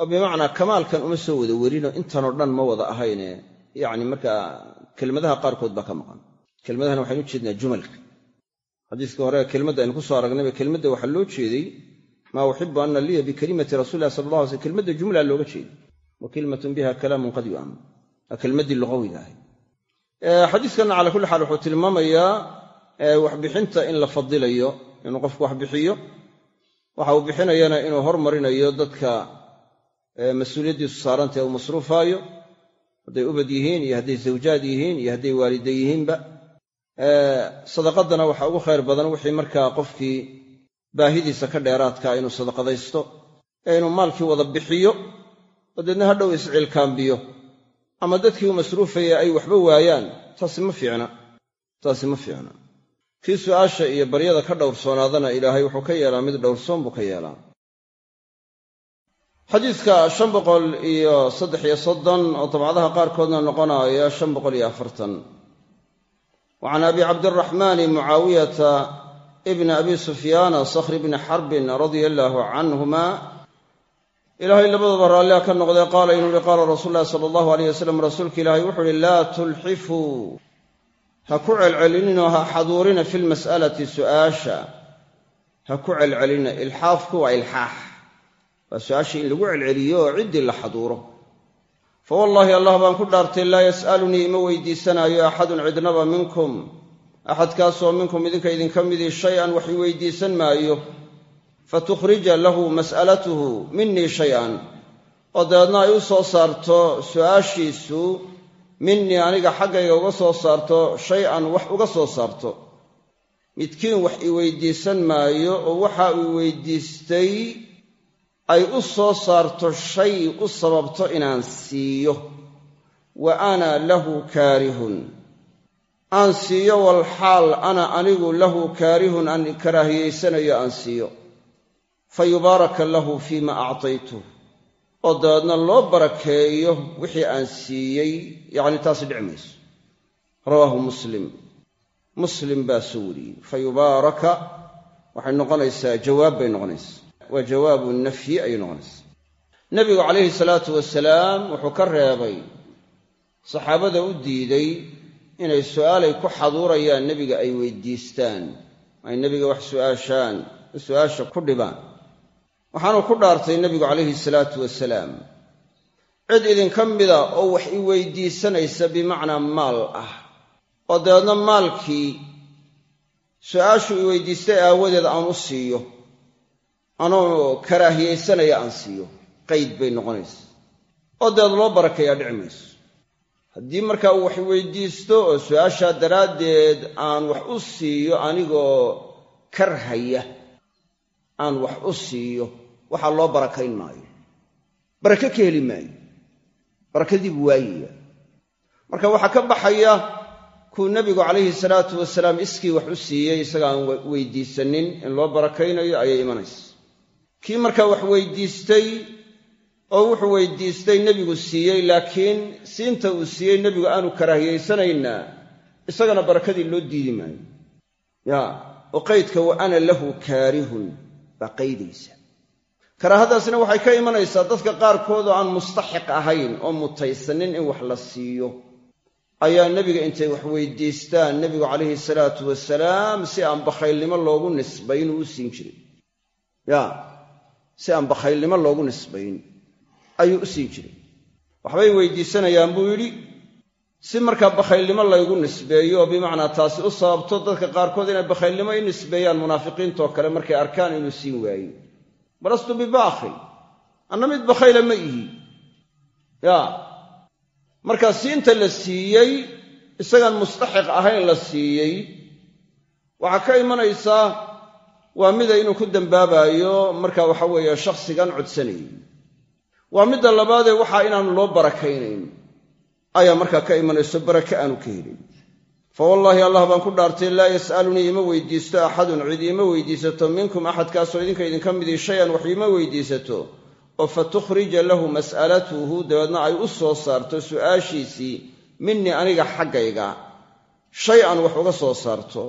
A: oo bimacnaa kamaalkan uma soo wada werinoo intanoo dhan ma wada ahayne. Yacni markaa kelmadaha qaarkood baa ka maqan. Kelmadahana waxaynu ujeednaa jumalka. Xadiiskii hore kelmadda aynu ku soo aragnayba kelmadda waxaa loo jeeday maa uxibu ana liya bikalimati rasuli lah sala allah alay kelmadda jumlaa looga jeeday. Wa kelimatun biha kalaamun qad yu'am waa kelmaddii luqawiga ahayd xadiiskanna cala kulli xaal wuxuu tilmaamayaa waxbixinta in la fadilayo inuu qofku wax bixiyo waxa uu bixinayana inuu hormarinayo dadka mas'uuliyaddiisu saarantee uu masruufaayo. Hadday ubad yihiin iyo hadday zawjaad yihiin iyo hadday waalida yihiinba sadaqadana waxaa ugu khayr badan wixii markaa qofkii baahidiisa ka dheeraadkaa inuu sadaqadaysto ee inuu maalkii wada bixiyo oo deedna hadhow isciilkaambiyo ama dadkii uu masruufaya ay waxba waayaan taasi ma fiicna. Taasi ma fiicna kii su'aasha iyo baryada ka dhowrsoonaadana ilaahay wuxuu ka yeelaa mid dhowrsoon buu ka yeelaa. Xadiidka shan boqol iyo saddex iyo soddon oo dabcadaha qaarkoodna noqonaya shan boqol iyo afartan. Wa can abi cabdiraxmaani mucaawiyata ibni abi sufyaana sakhri bni xarbin radia allaahu canhuma. Ilaahay labadaba raalliha ka noqdee qaala inuu yihi qaala rasuulu llahi sala allahu aleyh wasalam rasuulka ilaahay wuxuu uhi laa tulxifuu ha ku celcelinino ha xaduurina fi lmas'alati su'aasha. Ha ku celcelinina ilxaafku waa ilxaax. Waa su'aashii in lagu celceliyo oo ciddii la xaduuro. Fa wallaahi allah baan ku dhaartay laa yas'alunii ima weydiisanaayo axadun cidnaba minkum. Axadkaasoo minkum idinka idinka midii shay-an wax i weydiisan maayo. Fatukhrija lahu mas'alatuhu minii shay-an. Oo dabeedna ay u soo saarto su'aashiisu minii aniga xaggayga uga soo saarto shay-an wax uga soo saarto. Midkiin wax i weydiisan maayo oo waxa uu weydiistay ay u soo saarto shay u sababto inaan siiyo. Wa ana lahu kaarihun. Aan siiyo walxaal ana anigu lahu kaarihun aan karaahiyaysanayo aan siiyo. Fa yubaaraka lahu fiima actaytuh oo dabeedna loo barakeeyo wixii aan siiyey yacni taasi dhici mayso. Rawaahu muslim. Muslim baa soo wariyey. Fa yubaaraka waxay noqonaysaa jawaab bay noqonaysaa. Waa jawaabu nafyi ayay noqonaysaa. Nebigu calayhi salaatu wasalaam wuxuu ka reebay saxaabada u diiday inay su'aalay ku xaduurayaan nebiga ay weydiistaan. Ay nebiga wax su'aashaan su'aasha ku dhibaan waxaanuu ku dhaartay nebigu calayhi salaatu wasalaam. Cid idinka mida oo wax i weydiisanaysa bimacnaa maal ah oo dabeedna maalkii su'aashu i weydiistay aawadeed aan u siiyo anoo karaahiyaysanaya aan siiyo qayd bay noqonaysa. Oo dabeed loo barakeeyaa dhici mayso. Haddii markaa uu wax weydiisto oo su'aashaa daraaddeed aan wax u siiyo anigoo karhaya aan wax u siiyo waxaa loo barakayn maayo. Barake ka heli maayo. Barakadii buu waayaya marka waxaa ka baxaya kuu nebigu calayhi salaatu wasalaam iskii wax u siiyey isagaan weydiisanin in loo barakaynayo ayay imanaysa. Kii markaa wax weydiistay oo wuxuu weydiistay nebigu siiyey laakiin siinta uu siiyey nebigu aanu karaahiyaysanayna isagana barakadii loo diidi maayo. Ya oo qaydka wa ana lahu kaarihun baa qaydaysa karaahadaasina waxay ka imanaysaa dadka qaarkood oo aan mustaxiq ahayn oo mutaysanin in wax la siiyo. Ayaa nebiga intay wax weydiistaan nebigu calayhi salaatu wasalaam si aan bakhaylnimo loogu nisbayn uu siin jiray. Ya si aan bakhaylnimo loogu nisbayn ayuu u siin jiray. Waxbay weydiisanayaan buu yidhi si markaa bakhaylnimo laygu nisbeeyo bimacnaa taasi u sababto dadka qaarkood inay bakhaylnimo i nisbeeyaan munaafiqiintoo kale markay arkaan inuu siin waayo balastu bibakhil anna mid bakhayla ma ihi. Ya. Markaa siinta la siiyey isagaan mustaxiq ahayn la siiyey waxaa ka imanaysaa waa mida inuu ku dambaabaayo marka waxa weeye shakhsigan codsanayay waa midda labaadee waxaa inaanu loo barakaynayn ayaa markaa ka imanayso barake aanu ka helin fa wallaahi allah baan ku dhaartay laa yas'alunii ima weydiisto axadun. Cid ima weydiisato minkum axadkaasoo idinka idinka midii shay-an wax ima weydiisato. Oo fa tukhrija lahu mas'alatuhu dabeedna ay u soo saarto su'aashiisii minii aniga xaggayga shay an wax uga soo saarto.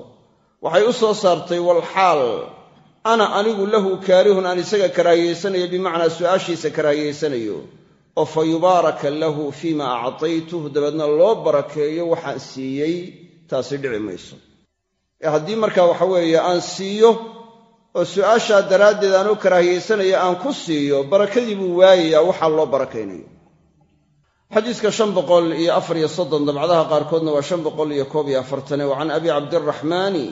A: Waxay u soo saartay walxaal ana anigu lahu kaarihun aan isaga karaahiyeysanayo bimacnaa su'aashiisa karaahiyeysanayo oo fa yubaaraka lahu fiima actaytuh dabeedna loo barakeeyo waxaan siiyey taasi dhici mayso. Ee haddii markaa waxa weeye aan siiyo oo su'aashaa daraaddeed aan u karaahiyeysanaya aan ku siiyo barakadii buu waayayaa waxaa loo barakaynayo xadiiska shan boqol iyo afar iyo soddon dabcadaha qaarkoodna waa shan boqol iyo koob iyo afartane wa can abi cabdiraxmaani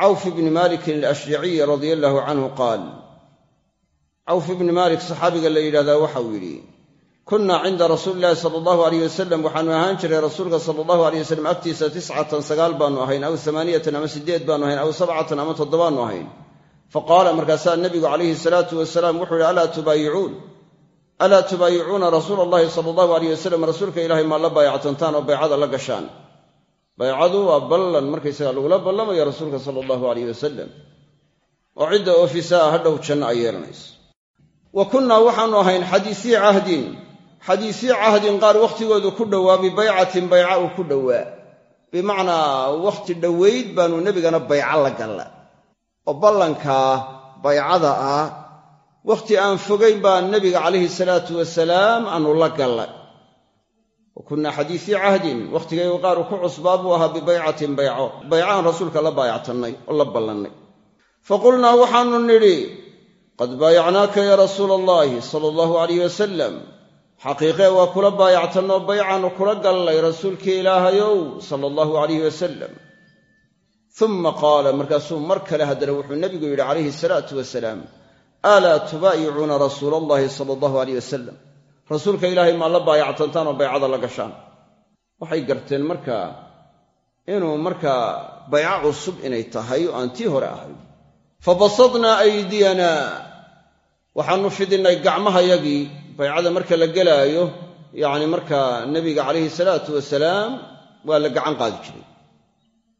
A: cawf bni malikin alashjaciyi radia allahu canhu qaal. Cawf ibni maalik saxaabiga la yidhahdaa waxau yidhi kunna cinda rasuuli illahi sala allahu aleyh wasalam waxaanu ahaan jiray rasuulka sala allahu aleyh wasalam agtiisa tiscatan sagaal baanu ahayn aw amaaniyatan ama sideed baanu ahayn aw sabcatan ama toddobaanu ahayn. Faqaala markaasaa nebigu calayhi salaatu wasalaam wuxuu yidhi alaa tubaayicuun alaa tubaayicuuna rasuula allahi sala allahu aleyh wasalam rasuulka ilahay maa la baayactantaan oo baycada la gashaan? Baycadu waa ballan markaysaga lagula ballamayo rasuulka sala allahu aleyh wasalam oo cidda oofisaa ah hadhow janno ay yeelanayso. Wa kunnaa waxaanu ahayn xadiisii cahdin xadiisii cahdin qaar wakhtigoodu ku dhowaa bibaycatin bayca uu ku dhowaa. Bimacnaa wakhti dhowayd baanu nebigana bayco la galla oo ballankaa baycada ah wakhti aan fogayn baa nebiga calayhi salaatu wasalaam aanu la gallay wa kunnaa xadiisii cahdin wakhtigaygu qaaru ku cusbaa buu ahaa bibaycatin bayco. Baycaan rasuulka la baayactannay oo la ballannay. Fa qulnaa waxaanu nidhi qad baayacnaaka yaa rasuula allaahi sala allahu alayh wasalam xaqiiqee waa kula baayactannoo baycaannu kula gallay rasuulkii ilaahayow sala allahu alayh wasalam uma qaala markaasuu mar kale haddana wuxuu nebigu yidhi calayhi salaatu wasalaam alaa tubaayicuuna rasuula allahi sala allahu aleyh wasalam rasuulka ilaahay maa la baayactantaan oo baycada la gashaan. Waxay garteen markaa inuu markaa bayco cusub inay tahay oo aan tii hore ahayn fabasadnaa aydiyanaa waxaannu fidinnay gacmahayagii baycada marka la gelaayo yacni markaa nebiga calayhi salaatu wasalaam waa la gacan qaadi jiray.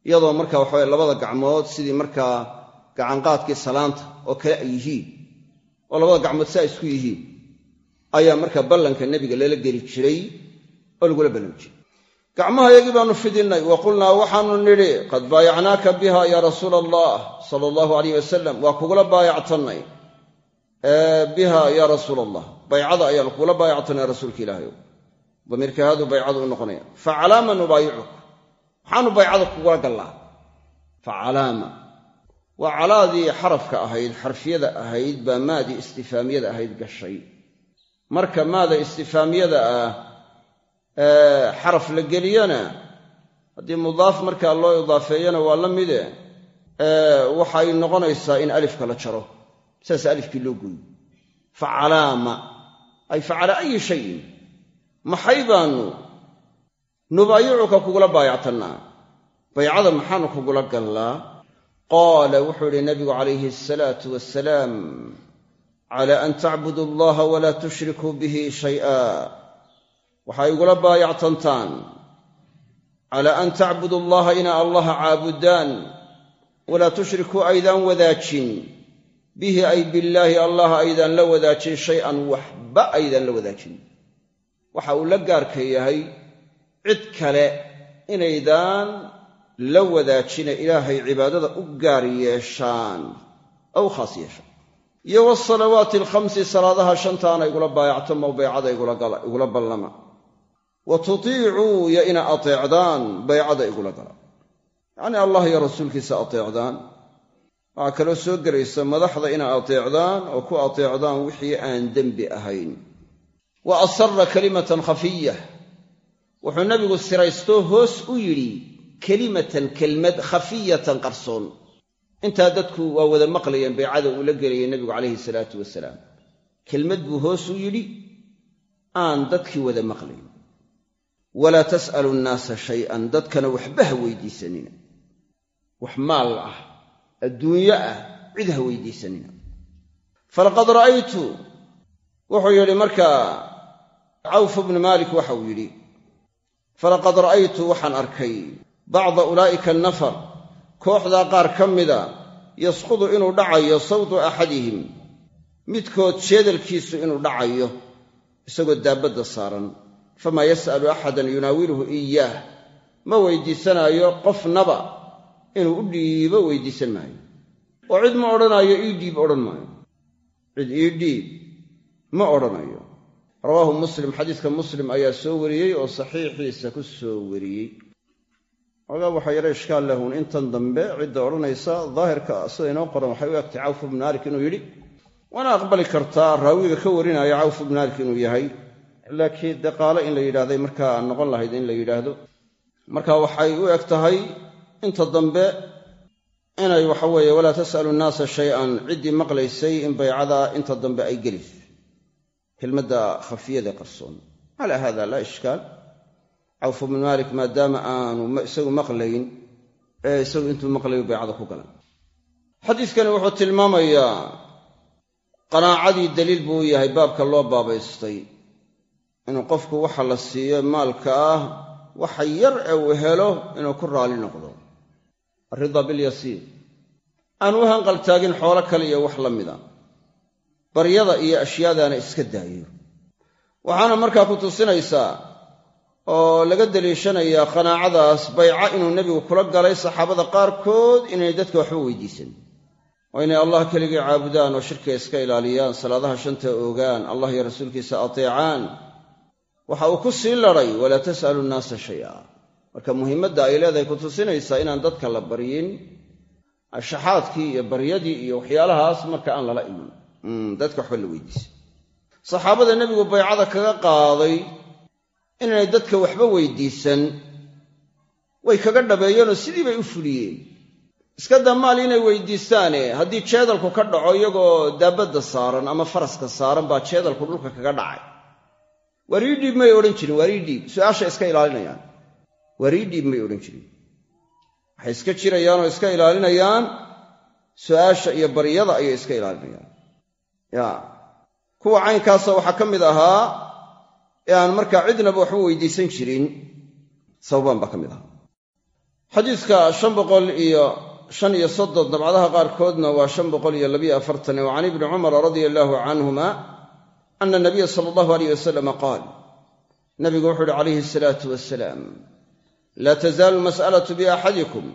A: Iyadoo marka waxaweye labada gacmood sidii markaa gacanqaadkii salaanta oo kale ay yihiin oo labada gacmood saa isku yihiin ayaa markaa ballanka nebiga lala geli jiray oo lagula ballan jiray. Gacmahayagii baannu fidinnay wa qulnaa waxaanu nidhi qad baayacnaaka biha yaa rasuula allah sala allahu alayh wasalam waa kugula baayactannay. Biha yaa rasuula allah baycada ayaanu kugula baayactannay rasuulka ilaahayow damiirka haaduu baycadu u noqonaya. Fa calaama nubaayicuk. Maxaanu baycada kugula gallaa. Fa calaama. Waa calaadii xarafka ahayd xarfiyada ahayd baa maadii istifaamiyada ahayd gashay. Marka maada istifaamiyada ah xaraf la geliyana haddii mudaaf markaa loo idaafeeyana waa la mide waxay noqonaysaa in alifka la jaro. Saas alifkii loo gooyo fa calaama ay fa calaa ayi shayin. Maxay baanu nubaayicuka kugula baayactannaa. Baycada maxaanu kugula gallaa. Qaala wuxuu idhi nabigu calayhi asalaatu wasalaam cala an tacbudu allaha walaa tushrikuu bihi shay'a waxaa igula baayactantaan. Calaa an tacbudu allaha inaa allaha caabudaan walaa tushrikuu aydaan wadaajin bihi ay billaahi allah aydaan la wadaajin shay-an waxba aydaan la wadaajin. Waxa uu la gaarka yahay cid kale inaydaan la wadaajina ilaahay cibaadada u gaar yeeshaan aw khaas yeeshaan. Iyo wasalawaati alkhamsi salaadaha shantaana igula baayacto mow baycada igula ballama. Wa tutiicuu iyo ina ateecdaan baycada igula gala. Yacnii allah iyo rasuulkiisa ateecdaan waxaa kaloo soo gelaysa madaxda ina ateecdaan oo ku ateecdaan wixii aan dembi ahayn. Wa asara kalimatan khafiyah wuxuu nabigu siraystoo hoos u yidhi kelimatan kelmad khafiyatan qarsoon. Intaa dadku waa wada maqlayeen baycada uu la gelayay nebigu calayhi salaatu wasalaam. Kelmad buu hoos u yidhi aan dadkii wada maqlayn. Walaa tas'alu nnaasa shay'an dadkana waxba ha weydiisanina. Wax maal ah adduunyo ah cid ha weydiisanina. Falaqad ra'aytu wuxuu yidhi markaa cawf bnu maalik waxa uu yidhi falaqad ra'aytu waxaan arkay bacda ulaa'ika annafar kooxdaa qaar ka mida yasqudu inuu dhacayo sawtu axadihim midkood jeedalkiisu inuu dhacayo isagoo daabbadda saaran. Famaa yas'alu axadan yunaawiluhu iyaah ma weydiisanaayo qofnaba inuu u dhiibo weydiisan maayo. Oo cid ma odhanaayo ii dhiib odhan maayo. Cid ii dhiib ma odhanayo. Rawaahu muslim xadiiska muslim ayaa soo wariyey oo saxiixiisa ku soo wariyey. Ogaa waxaa yara ishkaal lahun intan dambe cidda odhanaysa daahirka sida inoo qoran waxay u egtay cawf ibnu maalik inuu yidhi waana aqbali kartaa raawiga ka warinaya cawf ibnu inuu yahay. Laakiin dee in la yidhahday markaa noqon lahayd in la yidhaahdo. Marka waxay u eg tahay inta dambe inay waxa weeye walaa tas'alu nnaasa shay-an. Ciddii maqlaysay in baycada inta dambe ay gelayso kelmadda khafiyada qarsoon. Calaa hada laa ishkaal. Cawf ibnu maalik maadaama aanu isagu maqlayn ee isagu intuu maqlayu baycada ku galan xadiiskani wuxuu tilmaamayaa qanaacadii daliil buu u yahay baabka loo baabaystay. Inuu qofku waxa la siiyo maalka ah waxa yar ee uu helo inuu ku raalli noqdo alridaa bilyasiir aan u hanqaltaagin xoolo kale iyo wax la mida. Baryada iyo ashyaadaana iska daayo. Waxaana markaa ku tusinaysaa oo laga daliishanayaa qanaacadaas bayca inuu nebigu kula galay saxaabada qaarkood inaynay dadka waxba weydiisan waa inay allah keligii caabudaan oo shirkiga iska ilaaliyaan salaadaha shanta oogaan allah iyo rasuulkiisa ateecaan. Waxa uu ku sii laday walaa tas'alu nnaasa shay'a marka muhimmadda ay leedahay ku tusinaysaa inaan dadka la baryin ashaxaadkii iyo baryadii iyo waxyaalahaas marka aan lala iman. Dadka waxba la weydiisa saxaabada nebigu baycada kaga qaaday inaanay dadka waxba weydiisan way kaga dhabeeyeenoo sidii bay u fuliyeen. Iska damaal inay weydiistaane haddii jeedalku ka dhaco iyagoo daabadda saaran ama faraska saaran baa jeedalku dhulka kaga dhacay. Waar ii dhiib may odhan jirin waar ii dhiib su'aasha iska ilaalinayaan waar ii dhiib may odhan jirin waxay iska jirayaanoo iska ilaalinayaan su'aasha iyo baryada ayay iska ilaalinayaan. Ya kuwa caynkaasa waxaa ka mid ahaa ee aan markaa cidnaba waxba weydiisan jirin sababaan baa ka mid ahaa. Xadiidka shan boqol iyo shan iyo soddon dabcadaha qaarkoodna waa shan boqol iyo labiyo afartan wa can ibni cumara radia allaahu canhuma ana nabiya sala allahu aleyh wasalama qaal nabigu wuxuu uhi calayhi asalaatu wasalaam laa tazaalu mas'alatu biaxadikum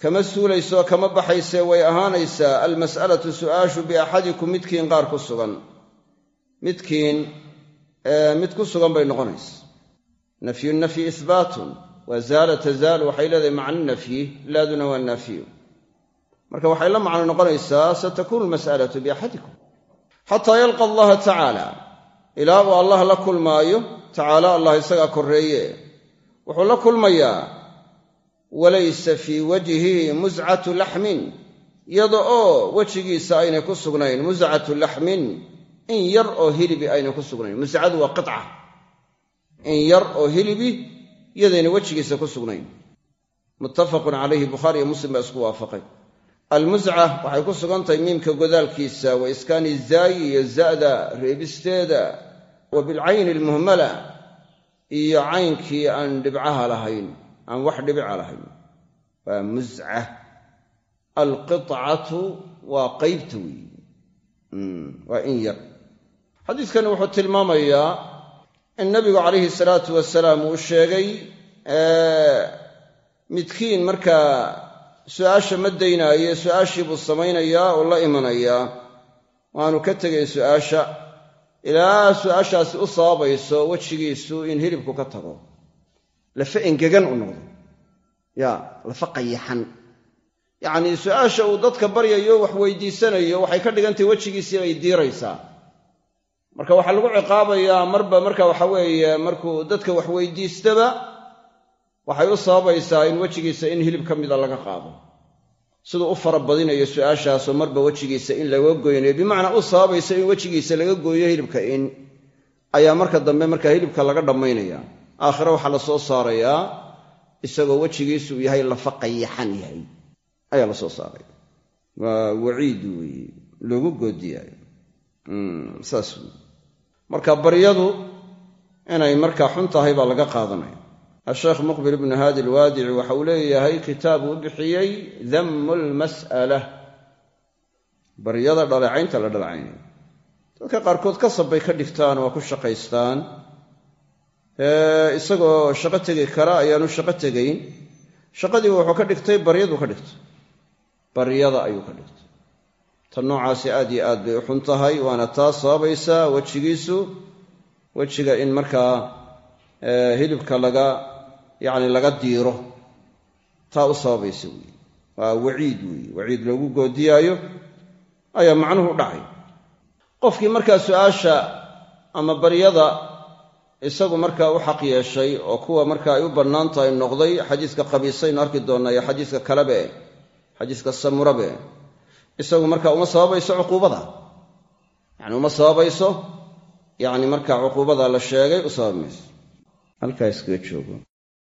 A: kama suulayso kama baxaysee way ahaanaysaa almas'alatu su'aashu biaxadikum midkiin qaar ku sugan. Midkiin mid ku sugan bay noqonaysa. Nafyu nafyi ihbaatun wa zaala tazaalu. Waxay leedahay macno nafyi. Laaduna waa naafiyu marka waxay la macno noqonaysaa satakunu lmas'alatu biaxadikum xataa yalqa allaha tacaala ilaa uu allah la kulmaayo tacaala allah isagaa korreeye wuxuu la kulmayaa walaysa fii wajhihi muscatu laxmin iyada oo wejigiisa aynay ku sugnayn muscatu laxmin in yar oo hilibi aynay ku sugnayn. Muscadu waa qica in yar oo hilibi iyadayna wejigiisa ku sugnayn. Muttafaqun calayhi bukhaari iyo muslim baa isku waafaqay. Almusca waxay ku sugan tahay miimka godaalkiisa wa iskaani zaayi iyo za'da reebisteeda wa bilcayni almuhmala iyo caynkii aan dhibcaha lahayn aan wax dhibica lahayn. Waa musca alqicatu waa qaybta weeye waa in yar. Xadiiskani wuxuu tilmaamayaa in nabigu calayhi salaatu wasalaam uu sheegay midkiin markaa su'aasha ma daynaaye su'aashii buu samaynayaa oo la imanayaa waanu ka tegayn su'aasha ilaa su'aashaasi u sababayso wejigiisu in hilibku ka tago. Lafa engegan u noqdo. Ya lafa qayaxan. Yacnii su'aasha uu dadka baryayo wax weydiisanayo waxay ka dhigantahay wejigiisii bay diiraysaa. Marka waxaa lagu ciqaabayaa marba marka waxa weeye markuu dadka wax weydiistaba waxay u sababaysaa in wejigiisa in hilib ka mida laga qaado siduu u fara badinayo su'aashaasoo marba wejigiisa in laga goynayo bimacnaa u sababaysa in wejigiisa laga gooyo hilibka in ayaa marka dambe markaa hilibka laga dhammaynaya. Aakhire waxaa la soo saarayaa isagoo wejigiisu yahay lafa qayaxan yahay. Ayaa la soo saaraya waa waciid weeye loogu goodiyaayo saas wey marka baryadu inay markaa xun tahay baa laga qaadanaya asheekh muqbil ibnu haadi alwaadici waxa uu leeyahay kitaab uu bixiyey dammu lmas'ala baryada dhaleecaynta la dhaleecaynayo. Dadka qaarkood kasab bay ka dhigtaan waa ku shaqaystaan. Isagoo shaqo tegi kara ayaanu shaqo tegayn. Shaqadiiba wuxuu ka dhigtay baryaduu ka dhigtay. Baryada ayuu ka dhigtay. Tan noocaasi aad iyo aad bay u xun tahay waana taa sababaysaa wejigiisu. Wejiga in markaa hilibka laga yacni laga diiro taa u sababaysa weeye waa waciid weeye waciid loogu goodiyaayo ayaa macnuhu dhacay. Qofkii markaa su'aasha ama baryada isagu markaa u xaq yeeshay oo kuwa marka ay u bannaan tahay noqday xadiiska qabiisaynu arki doonnaa iyo xadiiska kalebe xadiiska samurabe isagu marka uma sababayso cuquubada. Yani uma sababayso yani marka cuquubada la sheegay u sababi halkaa iskaga joogo